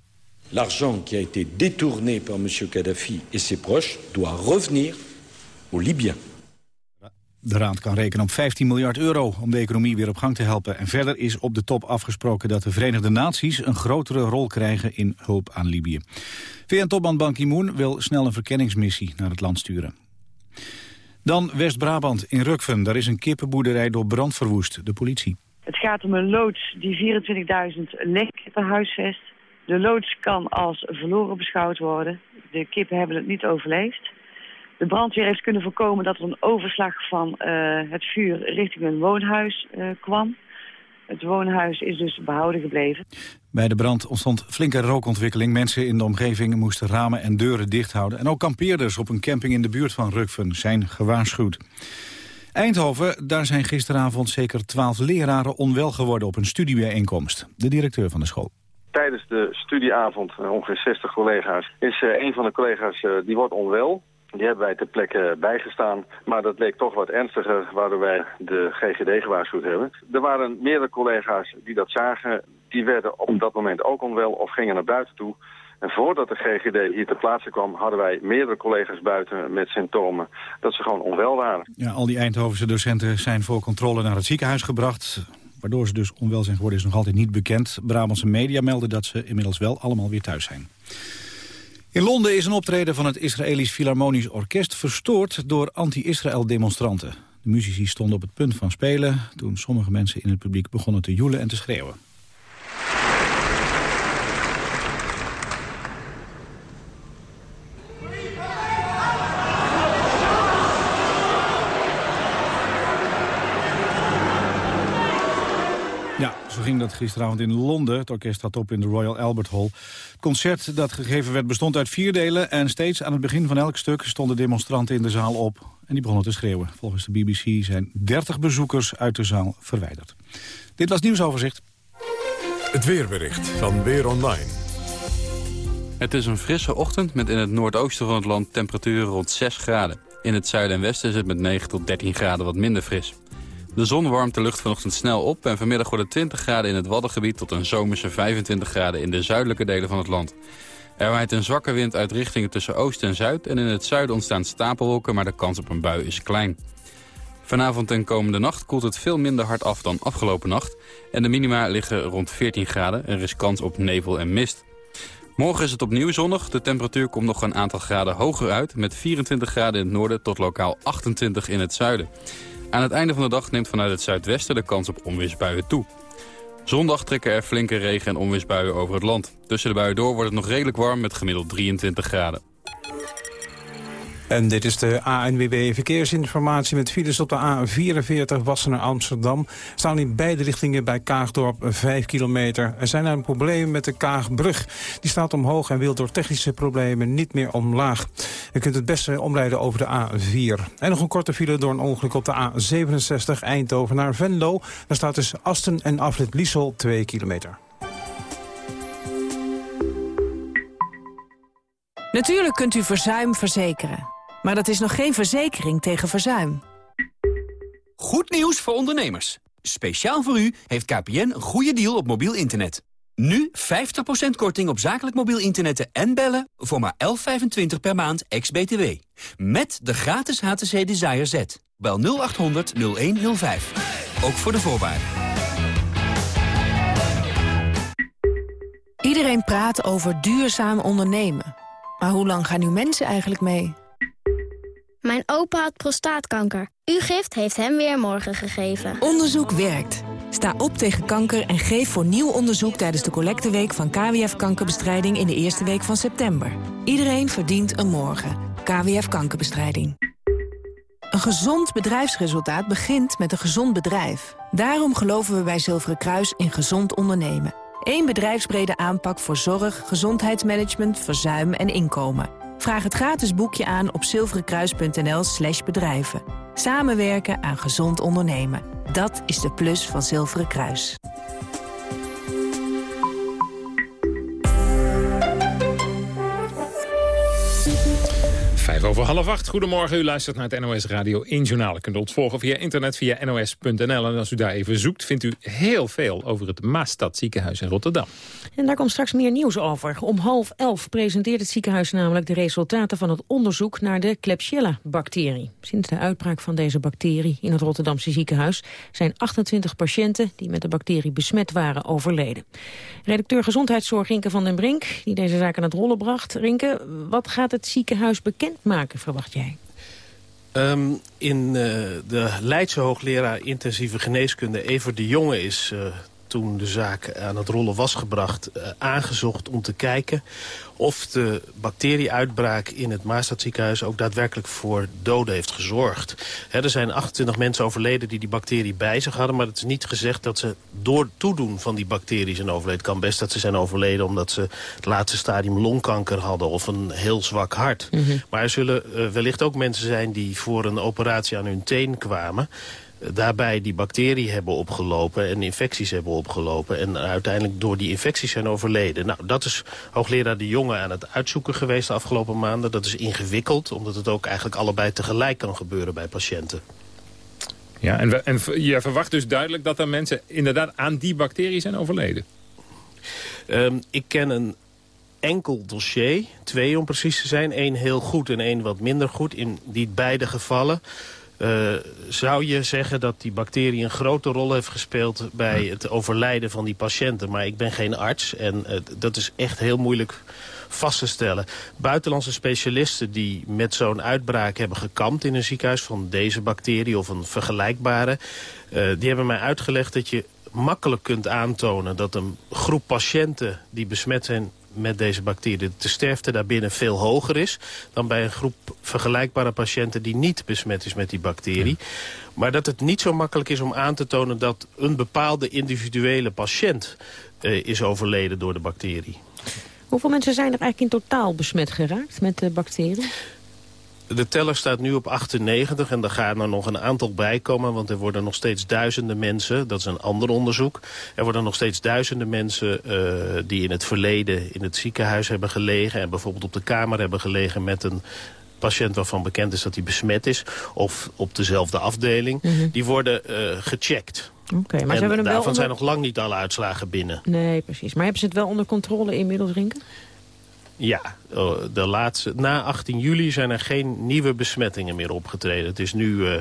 [SPEAKER 22] L'argent qui a été détourné par M. Kadhafi et ses proches doit revenir aux Libyens.
[SPEAKER 2] De Raad kan rekenen op 15 miljard euro om de economie weer op gang te helpen. En verder is op de top afgesproken dat de Verenigde Naties een grotere rol krijgen in hulp aan Libië. VN-topman Ban Ki-moon wil snel een verkenningsmissie naar het land sturen. Dan West-Brabant in Rukven. Daar is een kippenboerderij door brand verwoest. De politie.
[SPEAKER 23] Het gaat om een loods die 24.000 legkippen huisvest. De loods kan als verloren beschouwd worden. De kippen hebben het niet overleefd. De brandweer heeft kunnen voorkomen dat er een overslag van uh, het vuur richting een woonhuis uh, kwam. Het woonhuis is dus behouden gebleven.
[SPEAKER 2] Bij de brand ontstond flinke rookontwikkeling. Mensen in de omgeving moesten ramen en deuren dicht houden. En ook kampeerders op een camping in de buurt van Rukven zijn gewaarschuwd. Eindhoven, daar zijn gisteravond zeker twaalf leraren onwel geworden op een studiebijeenkomst. De directeur van de school.
[SPEAKER 24] Tijdens de studieavond, ongeveer 60 collega's, is uh, een van de collega's uh, die wordt onwel. Die hebben wij ter plekke bijgestaan, maar dat leek toch wat ernstiger, waardoor wij de GGD gewaarschuwd hebben. Er waren meerdere collega's die dat zagen, die werden op dat moment ook onwel of gingen naar buiten toe. En voordat de GGD hier ter plaatse kwam, hadden wij meerdere collega's buiten met symptomen dat ze gewoon onwel waren.
[SPEAKER 2] Ja, al die Eindhovense docenten zijn voor controle naar het ziekenhuis gebracht. Waardoor ze dus onwel zijn geworden is nog altijd niet bekend. Brabantse media melden dat ze inmiddels wel allemaal weer thuis zijn. In Londen is een optreden van het Israëlisch Philharmonisch Orkest verstoord door anti-Israël demonstranten. De muzici stonden op het punt van spelen toen sommige mensen in het publiek begonnen te joelen en te schreeuwen. Dat gisteravond in Londen. Het orkest had op in de Royal Albert Hall. Het concert dat gegeven werd bestond uit vier delen... en steeds aan het begin van elk stuk stonden demonstranten in de zaal op... en die begonnen te schreeuwen. Volgens de BBC zijn 30 bezoekers uit de zaal verwijderd. Dit was nieuwsoverzicht.
[SPEAKER 1] Het weerbericht van Weer Online.
[SPEAKER 25] Het is een frisse ochtend met in het noordoosten van het land temperaturen rond 6 graden. In het zuiden en westen is het met 9 tot 13 graden wat minder fris. De zon warmt de lucht vanochtend snel op en vanmiddag wordt het 20 graden in het Waddengebied tot een zomerse 25 graden in de zuidelijke delen van het land. Er waait een zwakke wind uit richtingen tussen oost en zuid en in het zuiden ontstaan stapelwolken, maar de kans op een bui is klein. Vanavond en komende nacht koelt het veel minder hard af dan afgelopen nacht en de minima liggen rond 14 graden. Er is kans op nevel en mist. Morgen is het opnieuw zonnig. De temperatuur komt nog een aantal graden hoger uit... met 24 graden in het noorden tot lokaal 28 in het zuiden. Aan het einde van de dag neemt vanuit het zuidwesten de kans op onweersbuien toe. Zondag trekken er flinke regen- en onweersbuien over het land. Tussen de buien door wordt het nog redelijk warm met gemiddeld 23 graden.
[SPEAKER 3] En dit is de ANWB Verkeersinformatie met files op de A44 Wassen naar Amsterdam. Staan in beide richtingen bij Kaagdorp 5 kilometer. Er zijn een probleem met de Kaagbrug. Die staat omhoog en wil door technische problemen niet meer omlaag. Je kunt het beste omrijden over de A4. En nog een korte file door een ongeluk op de A67 Eindhoven naar Venlo. Daar staat dus Asten en afrit Liesel 2 kilometer.
[SPEAKER 26] Natuurlijk kunt u verzuim verzekeren. Maar dat is nog geen verzekering tegen verzuim.
[SPEAKER 27] Goed nieuws voor ondernemers. Speciaal voor u heeft KPN een goede deal op mobiel internet. Nu 50% korting op zakelijk mobiel internet en bellen voor maar 11,25 per maand ex-BTW. Met de gratis HTC Desire Z. Bel 0800 0105. Ook voor de voorwaarden.
[SPEAKER 26] Iedereen praat over duurzaam ondernemen. Maar hoe lang gaan nu mensen eigenlijk mee?
[SPEAKER 18] Mijn opa had prostaatkanker. Uw gift heeft hem weer morgen gegeven.
[SPEAKER 26] Onderzoek werkt. Sta op tegen kanker en geef voor nieuw onderzoek tijdens de collecteweek van KWF Kankerbestrijding in de eerste week van september. Iedereen verdient een morgen. KWF Kankerbestrijding. Een gezond bedrijfsresultaat begint met een gezond bedrijf. Daarom geloven we bij Zilveren Kruis in gezond ondernemen. Eén bedrijfsbrede aanpak voor zorg, gezondheidsmanagement, verzuim en inkomen. Vraag het gratis boekje aan op zilverenkruis.nl slash bedrijven. Samenwerken aan gezond ondernemen. Dat is de plus van Zilveren Kruis.
[SPEAKER 10] Over half acht. Goedemorgen, u luistert naar het NOS Radio 1 Journaal. U kunt ons volgen via internet via nos.nl. En als u daar even zoekt, vindt u heel veel over het Maastad ziekenhuis in Rotterdam.
[SPEAKER 9] En daar komt straks meer nieuws over. Om half elf presenteert het ziekenhuis namelijk de resultaten van het onderzoek naar de Klebsiella-bacterie. Sinds de uitbraak van deze bacterie in het Rotterdamse ziekenhuis zijn 28 patiënten die met de bacterie besmet waren overleden. Redacteur Gezondheidszorg Rinke van den Brink, die deze zaak aan het rollen bracht. Rinke, wat gaat het ziekenhuis bekendmaken, verwacht jij?
[SPEAKER 28] Um, in uh, de Leidse hoogleraar intensieve geneeskunde Evert de Jonge is uh, toen de zaak aan het rollen was gebracht... Uh, aangezocht om te kijken of de bacterieuitbraak in het Maastadziekenhuis... ook daadwerkelijk voor doden heeft gezorgd. He, er zijn 28 mensen overleden die die bacterie bij zich hadden... maar het is niet gezegd dat ze door het toedoen van die bacterie zijn overleden. Het kan best dat ze zijn overleden omdat ze het laatste stadium longkanker hadden... of een heel zwak hart. Mm -hmm. Maar er zullen uh, wellicht ook mensen zijn die voor een operatie aan hun teen kwamen daarbij die bacterie hebben opgelopen en infecties hebben opgelopen... en uiteindelijk door die infecties zijn overleden. Nou, dat is hoogleraar De Jonge aan het uitzoeken geweest de afgelopen maanden. Dat is ingewikkeld, omdat het ook eigenlijk allebei tegelijk kan gebeuren bij patiënten.
[SPEAKER 10] Ja, en, en je verwacht dus duidelijk dat er mensen inderdaad aan die bacterie zijn overleden?
[SPEAKER 28] Um, ik ken een enkel dossier, twee om precies te zijn. één heel goed en één wat minder goed. In die beide gevallen uh, zou je zeggen dat die bacterie een grote rol heeft gespeeld... bij het overlijden van die patiënten. Maar ik ben geen arts en uh, dat is echt heel moeilijk vast te stellen. Buitenlandse specialisten die met zo'n uitbraak hebben gekampt in een ziekenhuis... van deze bacterie of een vergelijkbare... Uh, die hebben mij uitgelegd dat je makkelijk kunt aantonen... dat een groep patiënten die besmet zijn met deze bacterie de sterfte daarbinnen veel hoger is... dan bij een groep vergelijkbare patiënten die niet besmet is met die bacterie. Ja. Maar dat het niet zo makkelijk is om aan te tonen dat een bepaalde individuele patiënt uh, is overleden door de bacterie.
[SPEAKER 9] Hoeveel mensen zijn er eigenlijk in totaal besmet geraakt met de bacterie?
[SPEAKER 28] De teller staat nu op 98 en er gaan er nog een aantal bij komen... want er worden nog steeds duizenden mensen, dat is een ander onderzoek... er worden nog steeds duizenden mensen uh, die in het verleden in het ziekenhuis hebben gelegen... en bijvoorbeeld op de kamer hebben gelegen met een patiënt waarvan bekend is dat hij besmet is... of op dezelfde afdeling, mm -hmm. die worden uh, gecheckt.
[SPEAKER 9] Okay, maar
[SPEAKER 28] en daarvan
[SPEAKER 9] onder...
[SPEAKER 28] zijn nog lang niet alle uitslagen binnen.
[SPEAKER 9] Nee, precies. Maar hebben ze het wel onder controle inmiddels, Rinken?
[SPEAKER 28] Ja, de laatste, na 18 juli zijn er geen nieuwe besmettingen meer opgetreden. Het is nu uh,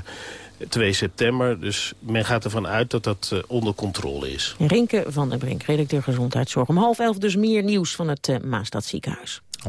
[SPEAKER 28] 2 september, dus men gaat ervan uit dat dat uh, onder controle is.
[SPEAKER 9] Rinke van der Brink, redacteur Gezondheidszorg. Om half elf dus meer nieuws van het uh, Maastad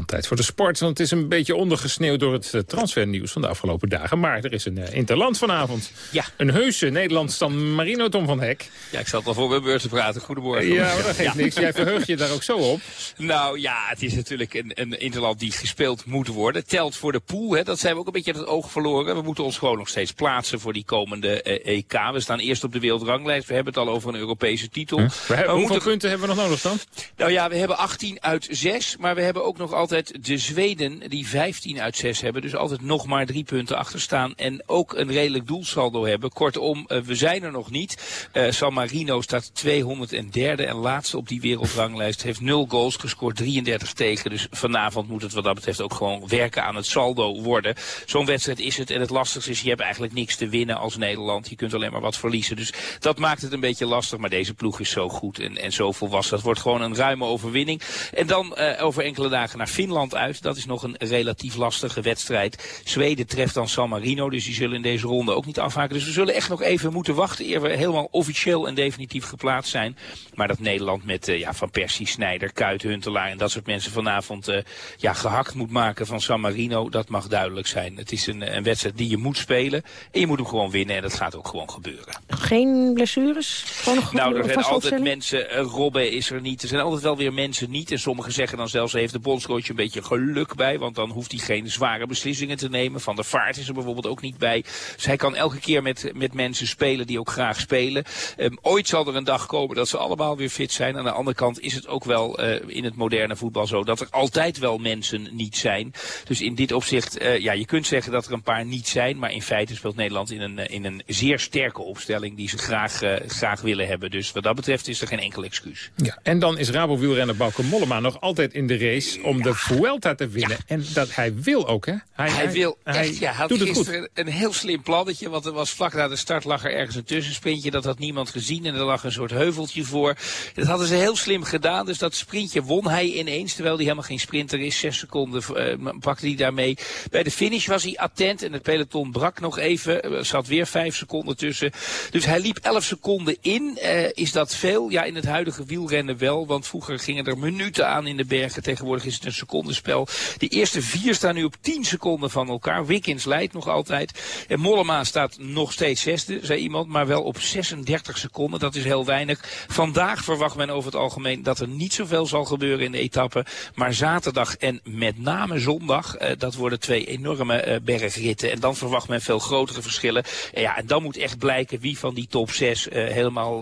[SPEAKER 10] tijd voor de sport, want het is een beetje ondergesneeuwd door het transfernieuws van de afgelopen dagen. Maar er is een uh, interland vanavond.
[SPEAKER 29] Ja.
[SPEAKER 10] Een heuse Nederlands dan Marino Tom van Hek.
[SPEAKER 29] Ja, ik zat al voor mijn beurt te praten. Goedemorgen.
[SPEAKER 10] Ja, dat geeft ja. niks. Jij verheugt je daar ook zo op.
[SPEAKER 29] Nou ja, het is natuurlijk een, een interland die gespeeld moet worden. Telt voor de pool, hè. dat zijn we ook een beetje uit het oog verloren. We moeten ons gewoon nog steeds plaatsen voor die komende uh, EK. We staan eerst op de wereldranglijst. We hebben het al over een Europese titel.
[SPEAKER 10] Huh? We we hoeveel moeten... punten hebben we nog nodig dan?
[SPEAKER 29] Nou ja, we hebben 18 uit 6. Maar we hebben ook nog altijd de Zweden die 15 uit 6 hebben. Dus altijd nog maar drie punten achter staan. En ook een redelijk doelsaldo hebben. Kortom, uh, we zijn er nog niet. Uh, San Marino staat 203 en laatste op die wereldranglijst. Heeft 0 goals gescoord, 33 tegen. Dus vanavond moet het wat dat betreft ook gewoon werken aan het saldo worden. Zo'n wedstrijd is het. En het lastigste is, je hebt eigenlijk niks te winnen als Nederland. Je kunt alleen maar wat verliezen. Dus dat maakt het een beetje lastig. Maar deze ploeg is zo goed en, en zo volwassen. Dat wordt gewoon een ruime overwinning. En dan uh, over enkele dagen naar Finland uit. Dat is nog een relatief lastige wedstrijd. Zweden treft dan San Marino, dus die zullen in deze ronde ook niet afhaken. Dus we zullen echt nog even moeten wachten eer we helemaal officieel en definitief geplaatst zijn. Maar dat Nederland met ja, Van Persie, Snijder, Kuit, Huntelaar en dat soort mensen vanavond ja, gehakt moet maken van San Marino, dat mag duidelijk zijn. Het is een, een wedstrijd die je moet spelen en je moet hem gewoon winnen en dat gaat ook gewoon gebeuren.
[SPEAKER 9] Geen blessures? Gewoon
[SPEAKER 29] nou, er zijn altijd mensen, uh, Robben is er niet. Er zijn altijd wel weer mensen niet. En sommigen zeggen dan zelfs, heeft de bondscoach een beetje geluk bij. Want dan hoeft hij geen zware beslissingen te nemen. Van der Vaart is er bijvoorbeeld ook niet bij. Dus hij kan elke keer met, met mensen spelen die ook graag spelen. Um, ooit zal er een dag komen dat ze allemaal weer fit zijn. Aan de andere kant is het ook wel uh, in het moderne voetbal zo dat er altijd wel mensen niet zijn. Dus in dit opzicht, uh, ja, je kunt zeggen dat er een paar niet zijn. Maar in feite speelt Nederland in een, in een zeer sterke opstelling die ze graag, uh, graag willen hebben. Dus wat dat betreft is er geen enkel excuus.
[SPEAKER 10] Ja, en dan is Rabo-wielrenner Bauke Mollema nog altijd in de race om de Vuelta te winnen. Ja. En dat hij wil ook, hè?
[SPEAKER 29] Hij, hij wil hij, echt, ja. Hij had gisteren een heel slim plannetje. Want er was vlak na de start lag er ergens een tussensprintje. Dat had niemand gezien en er lag een soort heuveltje voor. Dat hadden ze heel slim gedaan. Dus dat sprintje won hij ineens, terwijl hij helemaal geen sprinter is. Zes seconden uh, pakte hij daarmee. Bij de finish was hij attent en het peloton brak nog even. Er zat weer vijf seconden tussen. Dus hij liep elf seconden in. Uh, is dat veel? Ja, in het huidige wielrennen wel. Want vroeger gingen er minuten aan in de bergen. Tegenwoordig is het een secondenspel. De eerste vier staan nu op 10 seconden van elkaar. Wickens leidt nog altijd. En Mollema staat nog steeds zesde, zei iemand. Maar wel op 36 seconden. Dat is heel weinig. Vandaag verwacht men over het algemeen dat er niet zoveel zal gebeuren in de etappe. Maar zaterdag en met name zondag. Uh, dat worden twee enorme uh, bergritten. En dan verwacht men veel grotere verschillen. En ja, en dan moet echt blijken wie van die top 6 uh, helemaal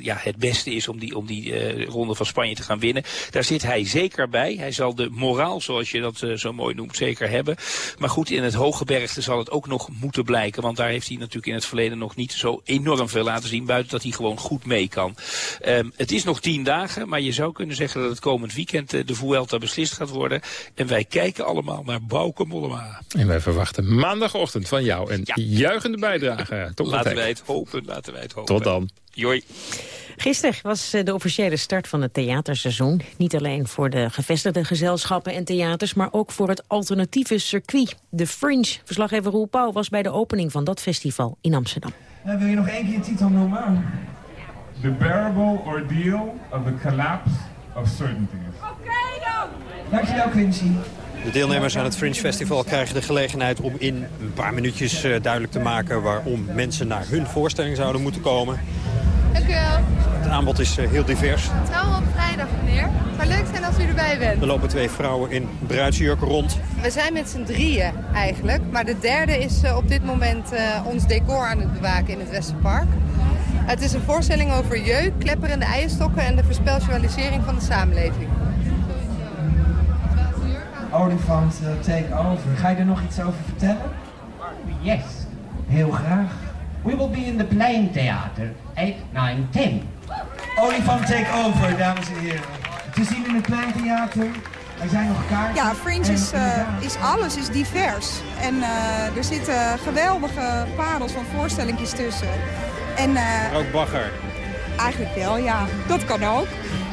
[SPEAKER 29] ja, het beste is om die, om die ronde van Spanje te gaan winnen. Daar zit hij zeker bij. Hij zal de moraal, zoals je dat uh, zo mooi noemt, zeker hebben. Maar goed, in het hoge bergte zal het ook nog moeten blijken. Want daar heeft hij natuurlijk in het verleden nog niet zo enorm veel laten zien. Buiten dat hij gewoon goed mee kan. Um, het is nog tien dagen, maar je zou kunnen zeggen dat het komend weekend uh, de Vuelta beslist gaat worden. En wij kijken allemaal naar Bauke Mollema.
[SPEAKER 10] En wij verwachten maandagochtend van jou een ja. juichende bijdrage.
[SPEAKER 29] Tot laten wij het hopen, laten wij het hopen.
[SPEAKER 10] Tot dan.
[SPEAKER 29] Joi.
[SPEAKER 9] Gisteren was de officiële start van het theaterseizoen. Niet alleen voor de gevestigde gezelschappen en theaters... maar ook voor het alternatieve circuit, de Fringe. Verslaggever Roel Pauw was bij de opening van dat festival in Amsterdam.
[SPEAKER 30] Wil je nog één keer de titel noemen? The Bearable Ordeal of the Collapse of Certainties. Oké okay, dan! Dankjewel Quincy.
[SPEAKER 31] De deelnemers aan het Fringe Festival krijgen de gelegenheid om in een paar minuutjes uh, duidelijk te maken... waarom mensen naar hun voorstelling zouden moeten komen.
[SPEAKER 32] Dank u wel.
[SPEAKER 31] Het aanbod is uh, heel divers.
[SPEAKER 32] Trouwen op vrijdag, meneer. Het zou leuk zijn als u erbij bent.
[SPEAKER 31] Er lopen twee vrouwen in bruidsjurken rond.
[SPEAKER 32] We zijn met z'n drieën eigenlijk. Maar de derde is uh, op dit moment uh, ons decor aan het bewaken in het Westerpark. Het is een voorstelling over jeuk, klepperende eierstokken en de verspecialisering van de samenleving.
[SPEAKER 30] Olifant take over. Ga je er nog iets over vertellen?
[SPEAKER 33] Yes.
[SPEAKER 30] Heel graag.
[SPEAKER 33] We will be in the Plain Theater, 8, 9, 10.
[SPEAKER 30] Olifant take over, dames en heren. Te zien in het Plein Theater. Er zijn nog kaarten.
[SPEAKER 34] Ja, Fringe is, uh, is alles, is divers. En uh, er zitten geweldige parels van voorstellingjes tussen. En, uh,
[SPEAKER 31] ook bagger.
[SPEAKER 34] Eigenlijk wel, ja. Dat kan ook.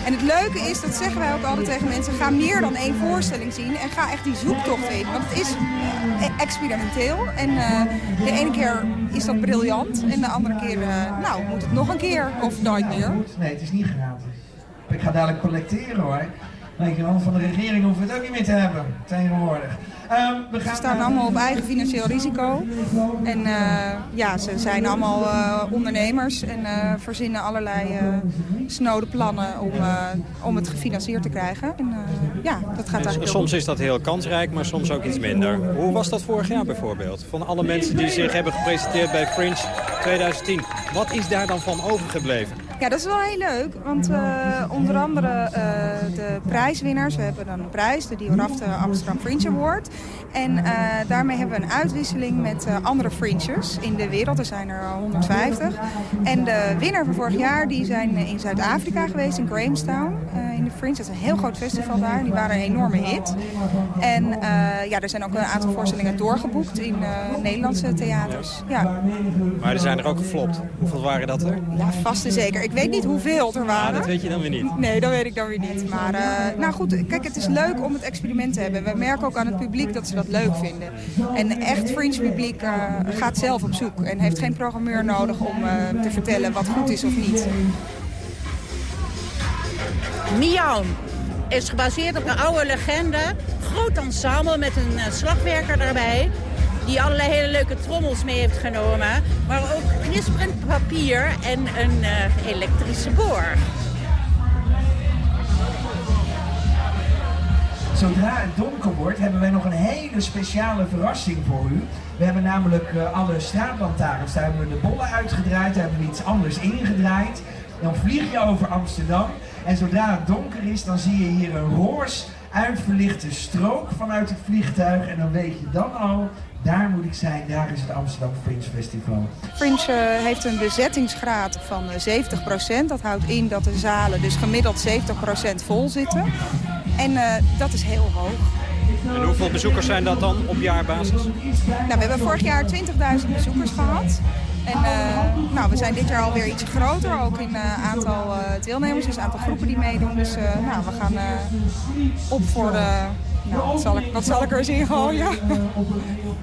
[SPEAKER 34] En het leuke is, dat zeggen wij ook altijd tegen mensen... ga meer dan één voorstelling zien en ga echt die zoektocht in. Want het is uh, experimenteel. En uh, de ene keer is dat briljant. En de andere keer, uh, nou, moet het nog een keer of nooit meer.
[SPEAKER 30] Nee, het is niet gratis. Ik ga dadelijk collecteren hoor. Je wel, van de regering hoeven we het ook niet meer te hebben, tegenwoordig.
[SPEAKER 34] Um, we gaan, ze staan allemaal op eigen financieel risico. En uh, ja, ze zijn allemaal uh, ondernemers en uh, verzinnen allerlei snode plannen om, om het gefinancierd te krijgen. En ja, dat gaat eigenlijk
[SPEAKER 31] Soms is dat heel kansrijk, maar soms ook iets minder. Hoe was dat vorig jaar bijvoorbeeld? Van alle mensen die zich hebben gepresenteerd bij Fringe 2010. Wat is daar dan van overgebleven?
[SPEAKER 34] Ja, dat is wel heel leuk, want uh, onder andere uh, de prijswinnaars, we hebben dan een prijs, de Diorafte Amsterdam Fringe Award. En uh, daarmee hebben we een uitwisseling met andere fringes in de wereld, er zijn er 150. En de winnaar van vorig jaar, die zijn in Zuid-Afrika geweest, in Grahamstown, Fringe. Dat is een heel groot festival daar. Die waren een enorme hit. En ja, er zijn ook een aantal voorstellingen doorgeboekt in Nederlandse theaters. Ja.
[SPEAKER 31] Maar er zijn er ook geflopt. Hoeveel waren dat er?
[SPEAKER 34] Ja, vast en zeker. Ik weet niet hoeveel er waren.
[SPEAKER 31] dat weet je dan weer niet.
[SPEAKER 34] Nee, dat weet ik dan weer niet. Maar nou goed, kijk, het is leuk om het experiment te hebben. We merken ook aan het publiek dat ze dat leuk vinden. En echt Fringe publiek gaat zelf op zoek en heeft geen programmeur nodig om te vertellen wat goed is of niet.
[SPEAKER 35] Mian is gebaseerd op een oude legende. Groot ensemble met een uh, slagwerker daarbij. Die allerlei hele leuke trommels mee heeft genomen. Maar ook knisperend papier en een uh, elektrische boor.
[SPEAKER 36] Zodra het donker wordt hebben wij nog een hele speciale verrassing voor u. We hebben namelijk uh, alle straatlantaarns, daar hebben we de bollen uitgedraaid, daar hebben we iets anders ingedraaid. Dan vlieg je over Amsterdam en zodra het donker is, dan zie je hier een roos uitverlichte strook vanuit het vliegtuig. En dan weet je dan al, daar moet ik zijn, daar is het Amsterdam Fringe Festival.
[SPEAKER 34] Fringe uh, heeft een bezettingsgraad van 70%. Eh, dat houdt in dat de zalen dus gemiddeld 70% vol zitten. En uh, dat is heel hoog.
[SPEAKER 31] En hoeveel bezoekers zijn dat dan op jaarbasis?
[SPEAKER 34] Nou, we hebben vorig jaar 20.000 bezoekers gehad. En uh, nou, we zijn dit jaar alweer iets groter, ook in uh, aantal uh, deelnemers, dus aantal groepen die meedoen. Dus nou, we gaan op voor de... Nou, wat zal ik, wat zal ik er eens in gooien?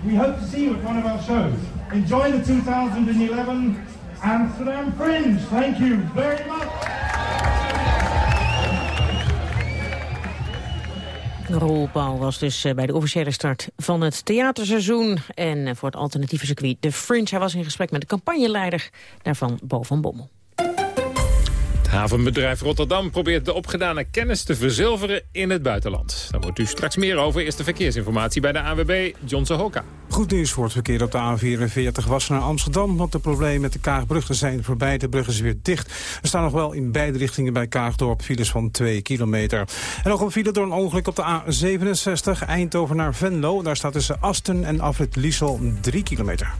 [SPEAKER 37] We hope to see you at one of our shows. Enjoy the 2011 Amsterdam Fringe. Thank you very much.
[SPEAKER 9] Roel Paul was dus eh, bij de officiële start van het theaterseizoen. En eh, voor het alternatieve circuit de Fringe. Hij was in gesprek met de campagneleider daarvan, Bo van Bommel.
[SPEAKER 10] Havenbedrijf Rotterdam probeert de opgedane kennis te verzilveren in het buitenland. Daar wordt u straks meer over. Eerste verkeersinformatie bij de AWB, John Hoka.
[SPEAKER 3] Goed nieuws voor het verkeer op de A44 was naar Amsterdam... want de problemen met de Kaagbrug zijn voorbij. De brug is weer dicht. Er staan nog wel in beide richtingen bij Kaagdorp files van 2 kilometer. En nog een file door een ongeluk op de A67 Eindhoven naar Venlo. Daar staat tussen Asten en Afrit Liesel 3 kilometer.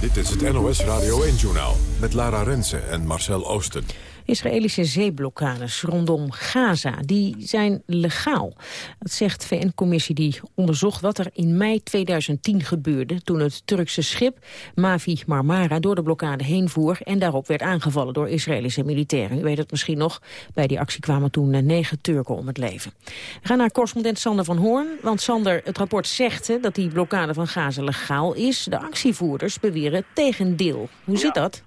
[SPEAKER 1] Dit is het NOS Radio 1-journaal met Lara Rensen en Marcel Oosten.
[SPEAKER 9] Israëlische zeeblokkades rondom Gaza, die zijn legaal. Dat zegt de VN-commissie die onderzocht wat er in mei 2010 gebeurde... toen het Turkse schip Mavi Marmara door de blokkade heen voer... en daarop werd aangevallen door Israëlische militairen. U weet het misschien nog, bij die actie kwamen toen eh, negen Turken om het leven. We gaan naar correspondent Sander van Hoorn. Want Sander, het rapport zegt dat die blokkade van Gaza legaal is. De actievoerders beweren het tegendeel. Hoe zit dat?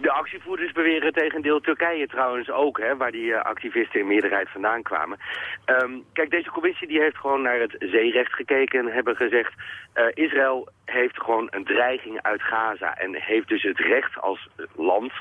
[SPEAKER 38] De actievoerders beweren tegendeel. Turkije trouwens ook, hè, waar die uh, activisten in meerderheid vandaan kwamen. Um, kijk, deze commissie die heeft gewoon naar het zeerecht gekeken en hebben gezegd... Uh, Israël heeft gewoon een dreiging uit Gaza en heeft dus het recht als land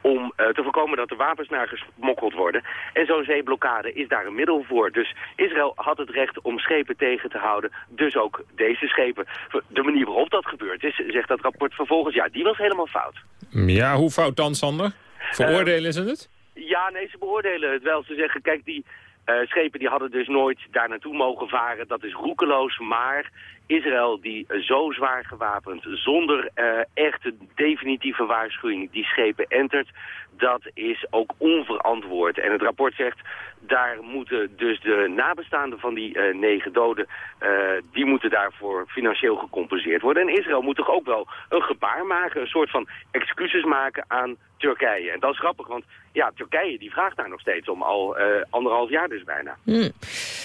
[SPEAKER 38] om uh, te voorkomen dat er wapens naar gesmokkeld worden. En zo'n zeeblokkade is daar een middel voor. Dus Israël had het recht om schepen tegen te houden, dus ook deze schepen. De manier waarop dat gebeurd is, zegt dat rapport vervolgens, ja, die was helemaal fout.
[SPEAKER 10] Ja, fout dan, Sander? Veroordelen ze het?
[SPEAKER 38] Ja, nee, ze beoordelen het wel. Ze zeggen, kijk, die uh, schepen die hadden dus nooit daar naartoe mogen varen. Dat is roekeloos, maar Israël die zo zwaar gewapend, zonder uh, echte definitieve waarschuwing die schepen entert, dat is ook onverantwoord. En het rapport zegt, daar moeten dus de nabestaanden van die uh, negen doden, uh, die moeten daarvoor financieel gecompenseerd worden. En Israël moet toch ook wel een gebaar maken, een soort van excuses maken aan Turkije. En dat is grappig, want ja, Turkije die vraagt daar nog steeds om, al anderhalf jaar dus bijna.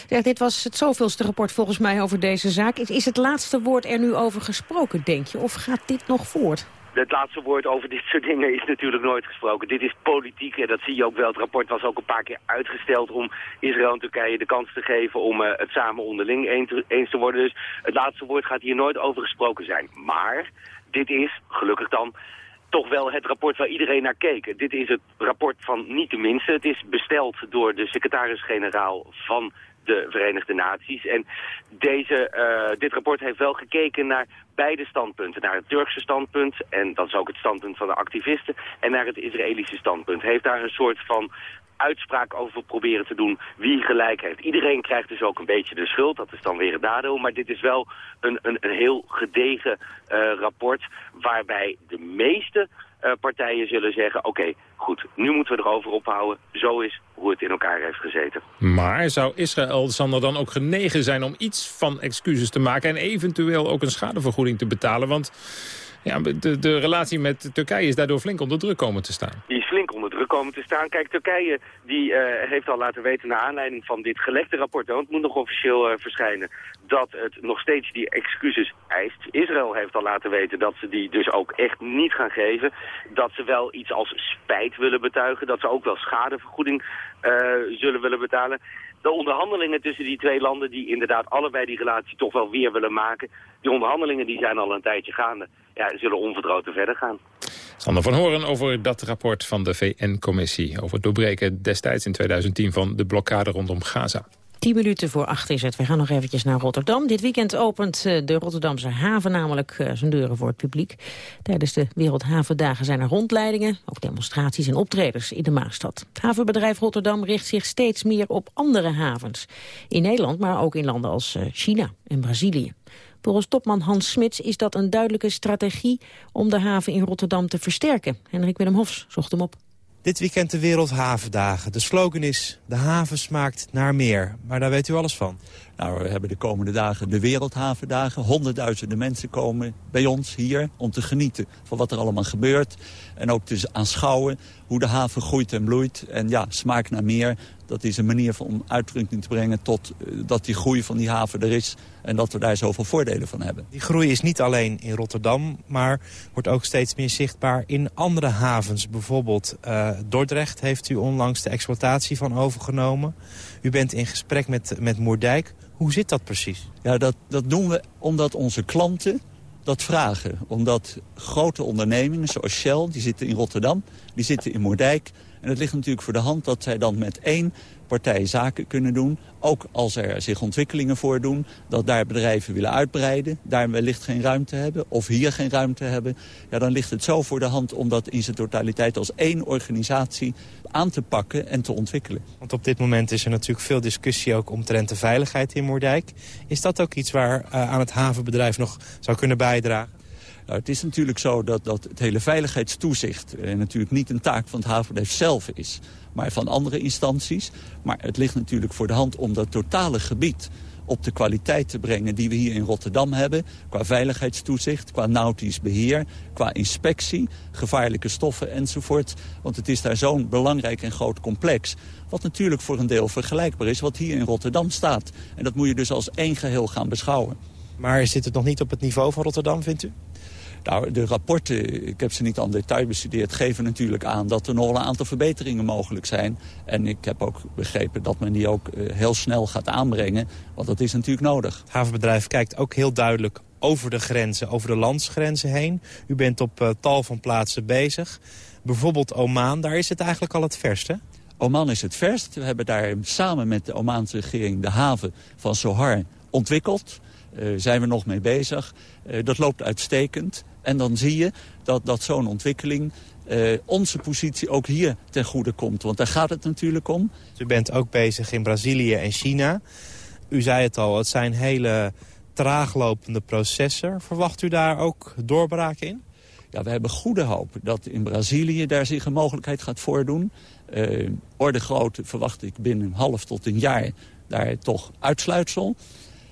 [SPEAKER 9] Ja, dit was het zoveelste rapport volgens mij over deze zaak. Is, is het laatste woord er nu over gesproken, denk je? Of gaat dit nog voort?
[SPEAKER 38] Het laatste woord over dit soort dingen is natuurlijk nooit gesproken. Dit is politiek en dat zie je ook wel. Het rapport was ook een paar keer uitgesteld om Israël en Turkije de kans te geven om uh, het samen onderling eens te worden. Dus het laatste woord gaat hier nooit over gesproken zijn. Maar dit is, gelukkig dan, toch wel het rapport waar iedereen naar keek. Dit is het rapport van niet de minste. Het is besteld door de secretaris-generaal van de Verenigde Naties. En deze, uh, dit rapport heeft wel gekeken naar beide standpunten. Naar het Turkse standpunt, en dat is ook het standpunt van de activisten... en naar het Israëlische standpunt. Heeft daar een soort van uitspraak over proberen te doen wie gelijk heeft. Iedereen krijgt dus ook een beetje de schuld, dat is dan weer het nadeel. Maar dit is wel een, een, een heel gedegen uh, rapport waarbij de meeste uh, partijen zullen zeggen... oké, goed, nu moeten we erover ophouden. Zo is hoe het in elkaar heeft gezeten.
[SPEAKER 10] Maar zou Israël, Sander, dan ook genegen zijn om iets van excuses te maken... en eventueel ook een schadevergoeding te betalen? Want ja, de, de relatie met Turkije is daardoor flink onder druk komen te staan.
[SPEAKER 38] Die is flink onder druk komen te staan. Kijk, Turkije die, uh, heeft al laten weten naar aanleiding van dit gelekte rapport... want het moet nog officieel uh, verschijnen, dat het nog steeds die excuses eist. Israël heeft al laten weten dat ze die dus ook echt niet gaan geven. Dat ze wel iets als spijt willen betuigen. Dat ze ook wel schadevergoeding uh, zullen willen betalen de onderhandelingen tussen die twee landen die inderdaad allebei die relatie toch wel weer willen maken, die onderhandelingen die zijn al een tijdje gaande. Ja, zullen onverdroten verder gaan.
[SPEAKER 10] Sander van Horen over dat rapport van de VN-commissie... over het doorbreken destijds in 2010 van de blokkade rondom Gaza.
[SPEAKER 9] 10 minuten voor acht is het. We gaan nog eventjes naar Rotterdam. Dit weekend opent eh, de Rotterdamse haven namelijk eh, zijn deuren voor het publiek. Tijdens de Wereldhavendagen zijn er rondleidingen, ook demonstraties en optredens in de Maastad. Het havenbedrijf Rotterdam richt zich steeds meer op andere havens. In Nederland, maar ook in landen als eh, China en Brazilië. Volgens topman Hans Smits is dat een duidelijke strategie om de haven in Rotterdam te versterken. Henrik Willem Hofs zocht hem op.
[SPEAKER 39] Dit weekend de Wereldhavendagen. De slogan is, de haven smaakt naar meer. Maar daar weet u alles van.
[SPEAKER 40] Nou, we hebben de komende dagen de Wereldhavendagen. Honderdduizenden mensen komen bij ons hier om te genieten van wat er allemaal gebeurt. En ook te aanschouwen hoe de haven groeit en bloeit. En ja, smaak naar meer. Dat is een manier om uitdrukking te brengen tot uh, dat die groei van die haven er is. En dat we daar zoveel voordelen van hebben.
[SPEAKER 39] Die groei is niet alleen in Rotterdam, maar wordt ook steeds meer zichtbaar in andere havens. Bijvoorbeeld uh, Dordrecht heeft u onlangs de exploitatie van overgenomen. U bent in gesprek met, met Moerdijk. Hoe zit dat precies?
[SPEAKER 40] Ja, dat, dat doen we omdat onze klanten dat vragen. Omdat grote ondernemingen zoals Shell, die zitten in Rotterdam, die zitten in Moerdijk. En het ligt natuurlijk voor de hand dat zij dan met één partij zaken kunnen doen. Ook als er zich ontwikkelingen voordoen, dat daar bedrijven willen uitbreiden... daar wellicht geen ruimte hebben, of hier geen ruimte hebben... ja, dan ligt het zo voor de hand om dat in zijn totaliteit als één organisatie aan te pakken en te ontwikkelen.
[SPEAKER 39] Want op dit moment is er natuurlijk veel discussie ook omtrent de veiligheid in Moerdijk. Is dat ook iets waar uh, aan het havenbedrijf nog zou kunnen bijdragen?
[SPEAKER 40] Nou, het is natuurlijk zo dat, dat het hele veiligheidstoezicht... Eh, natuurlijk niet een taak van het havenbedrijf zelf is maar van andere instanties. Maar het ligt natuurlijk voor de hand om dat totale gebied op de kwaliteit te brengen die we hier in Rotterdam hebben. Qua veiligheidstoezicht, qua nautisch beheer, qua inspectie, gevaarlijke stoffen enzovoort. Want het is daar zo'n belangrijk en groot complex. Wat natuurlijk voor een deel vergelijkbaar is wat hier in Rotterdam staat. En dat moet je dus als één geheel gaan beschouwen.
[SPEAKER 39] Maar zit het nog niet op het niveau van Rotterdam, vindt u?
[SPEAKER 40] Nou, de rapporten, ik heb ze niet aan detail bestudeerd... geven natuurlijk aan dat er nog een aantal verbeteringen mogelijk zijn. En ik heb ook begrepen dat men die ook uh, heel snel gaat aanbrengen. Want dat is natuurlijk nodig.
[SPEAKER 39] Het havenbedrijf kijkt ook heel duidelijk over de grenzen, over de landsgrenzen heen. U bent op uh, tal van plaatsen bezig. Bijvoorbeeld Oman, daar is het eigenlijk al het verste.
[SPEAKER 40] Oman is het verst. We hebben daar samen met de Omaanse regering de haven van Sohar ontwikkeld. Uh, zijn we nog mee bezig. Uh, dat loopt uitstekend. En dan zie je dat, dat zo'n ontwikkeling uh, onze positie ook hier ten goede komt. Want daar gaat het natuurlijk om.
[SPEAKER 39] U bent ook bezig in Brazilië en China. U zei het al, het zijn hele traaglopende processen. Verwacht u daar ook doorbraken in?
[SPEAKER 40] Ja, we hebben goede hoop dat in Brazilië daar zich een mogelijkheid gaat voordoen. Uh, orde grootte verwacht ik binnen een half tot een jaar daar toch uitsluitsel.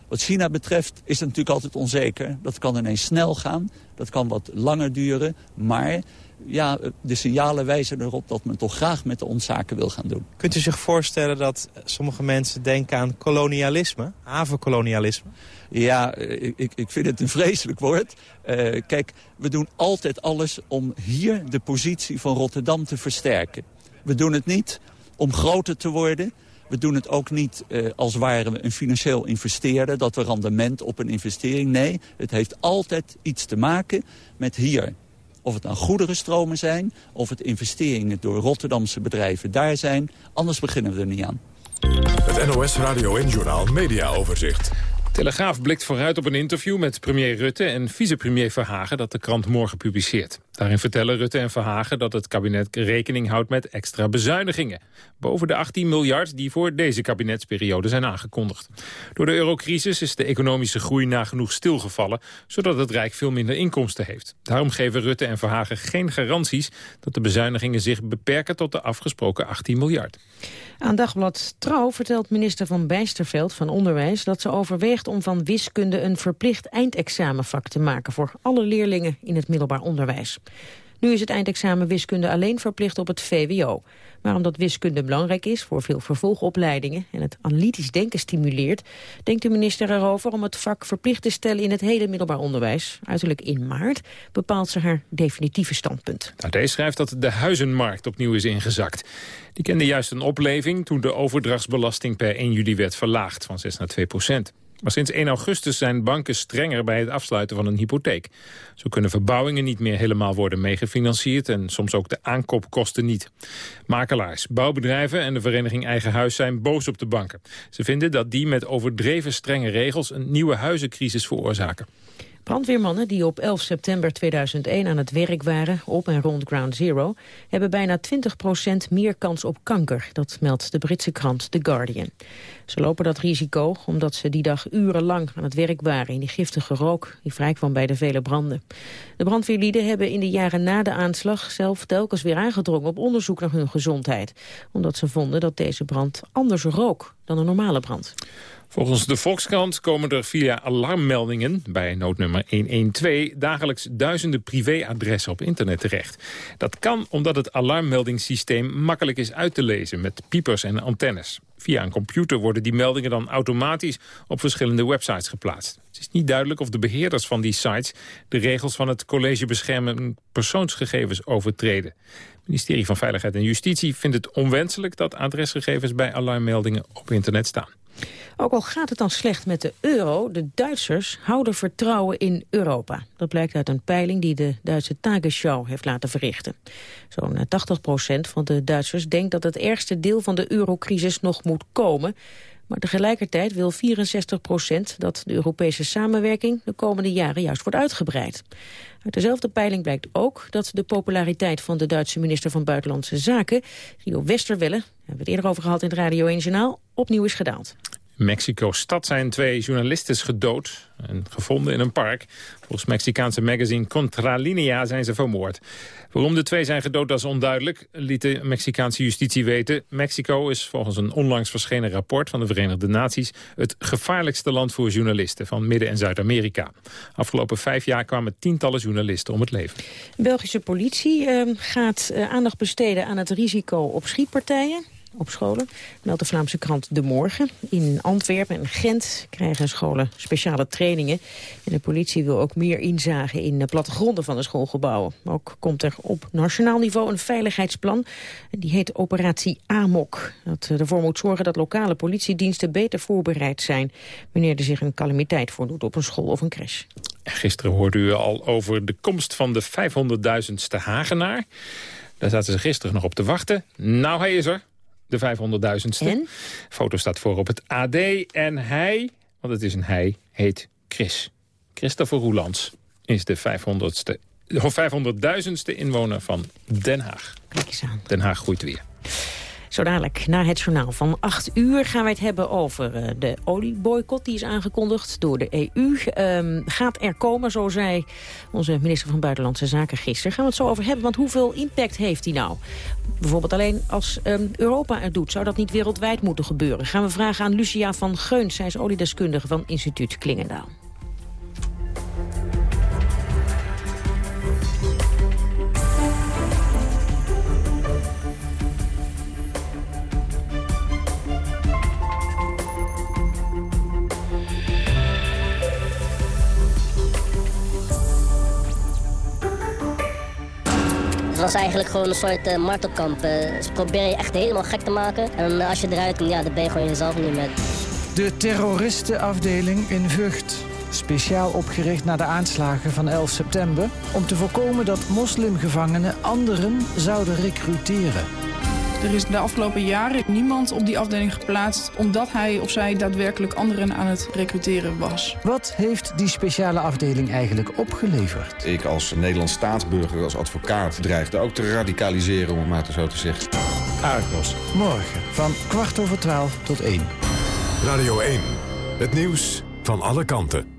[SPEAKER 40] Wat China betreft is het natuurlijk altijd onzeker. Dat kan ineens snel gaan, dat kan wat langer duren. Maar ja, de signalen wijzen erop dat men toch graag met ons zaken wil gaan doen.
[SPEAKER 39] Kunt u zich voorstellen dat sommige mensen denken aan kolonialisme, havenkolonialisme?
[SPEAKER 40] Ja, ik, ik vind het een vreselijk woord. Uh, kijk, we doen altijd alles om hier de positie van Rotterdam te versterken. We doen het niet om groter te worden... We doen het ook niet uh, als waren we een financieel investeerder... dat we rendement op een investering. Nee, het heeft altijd iets te maken met hier. Of het nou goederenstromen zijn... of het investeringen door Rotterdamse bedrijven daar zijn. Anders beginnen we er niet aan.
[SPEAKER 1] Het NOS Radio en Journaal Media Overzicht.
[SPEAKER 10] Telegraaf blikt vooruit op een interview met premier Rutte en vicepremier Verhagen dat de krant morgen publiceert. Daarin vertellen Rutte en Verhagen dat het kabinet rekening houdt met extra bezuinigingen. Boven de 18 miljard die voor deze kabinetsperiode zijn aangekondigd. Door de eurocrisis is de economische groei nagenoeg stilgevallen, zodat het Rijk veel minder inkomsten heeft. Daarom geven Rutte en Verhagen geen garanties dat de bezuinigingen zich beperken tot de afgesproken 18 miljard.
[SPEAKER 9] Aan Dagblad Trouw vertelt minister van Bijsterveld van Onderwijs... dat ze overweegt om van wiskunde een verplicht eindexamenvak te maken... voor alle leerlingen in het middelbaar onderwijs. Nu is het eindexamen wiskunde alleen verplicht op het VWO. Maar omdat wiskunde belangrijk is voor veel vervolgopleidingen... en het analytisch denken stimuleert... denkt de minister erover om het vak verplicht te stellen... in het hele middelbaar onderwijs. Uiterlijk in maart bepaalt ze haar definitieve standpunt.
[SPEAKER 10] Deze schrijft dat de huizenmarkt opnieuw is ingezakt. Die kende juist een opleving toen de overdrachtsbelasting per 1 juli werd verlaagd... van 6 naar 2 procent. Maar sinds 1 augustus zijn banken strenger bij het afsluiten van een hypotheek. Zo kunnen verbouwingen niet meer helemaal worden meegefinancierd... en soms ook de aankoopkosten niet. Makelaars, bouwbedrijven en de vereniging Eigen Huis zijn boos op de banken. Ze vinden dat die met overdreven strenge regels... een nieuwe huizencrisis veroorzaken.
[SPEAKER 9] Brandweermannen die op 11 september 2001 aan het werk waren, op en rond Ground Zero, hebben bijna 20% meer kans op kanker. Dat meldt de Britse krant The Guardian. Ze lopen dat risico omdat ze die dag urenlang aan het werk waren in die giftige rook die vrijkwam bij de vele branden. De brandweerlieden hebben in de jaren na de aanslag zelf telkens weer aangedrongen op onderzoek naar hun gezondheid. Omdat ze vonden dat deze brand anders rook dan een normale brand.
[SPEAKER 10] Volgens de Volkskrant komen er via alarmmeldingen bij noodnummer 112 dagelijks duizenden privéadressen op internet terecht. Dat kan omdat het alarmmeldingssysteem makkelijk is uit te lezen met piepers en antennes. Via een computer worden die meldingen dan automatisch op verschillende websites geplaatst. Het is niet duidelijk of de beheerders van die sites de regels van het College Bescherming Persoonsgegevens overtreden. Het ministerie van Veiligheid en Justitie vindt het onwenselijk dat adresgegevens bij alarmmeldingen op internet staan.
[SPEAKER 9] Ook al gaat het dan slecht met de euro, de Duitsers houden vertrouwen in Europa. Dat blijkt uit een peiling die de Duitse Tagesschau heeft laten verrichten. Zo'n 80% van de Duitsers denkt dat het ergste deel van de eurocrisis nog moet komen. Maar tegelijkertijd wil 64% dat de Europese samenwerking de komende jaren juist wordt uitgebreid. Uit dezelfde peiling blijkt ook dat de populariteit van de Duitse minister van Buitenlandse Zaken, Guido Westerwelle, hebben we het eerder over gehad in het Radio 1 Journaal, opnieuw is gedaald.
[SPEAKER 10] Mexico-stad zijn twee journalisten gedood en gevonden in een park. Volgens Mexicaanse magazine Contralinea zijn ze vermoord. Waarom de twee zijn gedood, dat is onduidelijk, liet de Mexicaanse justitie weten. Mexico is volgens een onlangs verschenen rapport van de Verenigde Naties... het gevaarlijkste land voor journalisten van Midden- en Zuid-Amerika. Afgelopen vijf jaar kwamen tientallen journalisten om het leven.
[SPEAKER 9] Belgische politie uh, gaat uh, aandacht besteden aan het risico op schietpartijen op scholen. Meldt de Vlaamse krant De Morgen. In Antwerpen en Gent krijgen scholen speciale trainingen. En de politie wil ook meer inzagen in de plattegronden van de schoolgebouwen. Ook komt er op nationaal niveau een veiligheidsplan. Die heet Operatie AMOK. Dat ervoor moet zorgen dat lokale politiediensten beter voorbereid zijn... wanneer er zich een calamiteit voordoet op een school of een crash.
[SPEAKER 10] Gisteren hoorde u al over de komst van de 500.000ste Hagenaar. Daar zaten ze gisteren nog op te wachten. Nou, hij is er de 500.000ste. Foto staat voor op het AD. En hij, want het is een hij, heet Chris. Christopher Roelands is de 500ste, 500.000ste inwoner van Den Haag.
[SPEAKER 9] Kijk eens aan.
[SPEAKER 10] Den Haag groeit weer.
[SPEAKER 9] Zo dadelijk, na het journaal van 8 uur, gaan wij het hebben over uh, de olieboycott. Die is aangekondigd door de EU. Um, ehm, gaat er komen, zo zei onze minister van Buitenlandse Zaken gisteren. Gaan we het zo over hebben, want hoeveel impact heeft die nou? Bijvoorbeeld alleen als um, Europa het doet. Zou dat niet wereldwijd moeten gebeuren? Gaan we vragen aan Lucia van Geuns. Zij is oliedeskundige van instituut Klingendaal.
[SPEAKER 41] Het was eigenlijk gewoon een soort uh, martelkamp. Ze proberen je echt helemaal gek te maken. En als je eruit komt, ja, dan ben je gewoon jezelf niet meer.
[SPEAKER 42] De terroristenafdeling in Vught. Speciaal opgericht na de aanslagen van 11 september... om te voorkomen dat moslimgevangenen anderen zouden recruteren.
[SPEAKER 43] Er is de afgelopen jaren niemand op die afdeling geplaatst... omdat hij of zij daadwerkelijk anderen aan het recruteren was.
[SPEAKER 42] Wat heeft die speciale afdeling eigenlijk opgeleverd?
[SPEAKER 44] Ik als Nederlands staatsburger, als advocaat... dreigde ook te radicaliseren, om het maar zo te zeggen.
[SPEAKER 42] Argos, morgen van kwart over twaalf tot één.
[SPEAKER 1] Radio 1, het nieuws van alle kanten.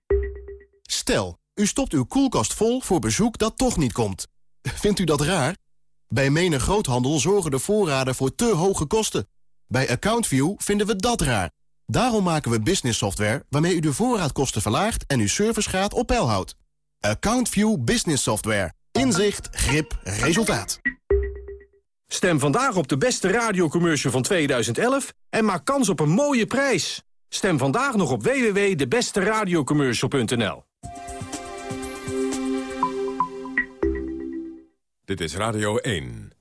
[SPEAKER 45] Stel, u stopt uw koelkast vol voor bezoek dat toch niet komt. Vindt u dat raar? Bij menig groothandel zorgen de voorraden voor te hoge kosten. Bij AccountView vinden we dat raar. Daarom maken we business software waarmee u de voorraadkosten verlaagt en uw servicegraad op peil houdt. AccountView Business Software. Inzicht, grip, resultaat.
[SPEAKER 46] Stem vandaag op de beste radiocommercial van 2011 en maak kans op een mooie prijs. Stem vandaag nog op www.debesteradiocommercial.nl.
[SPEAKER 1] Dit is Radio 1.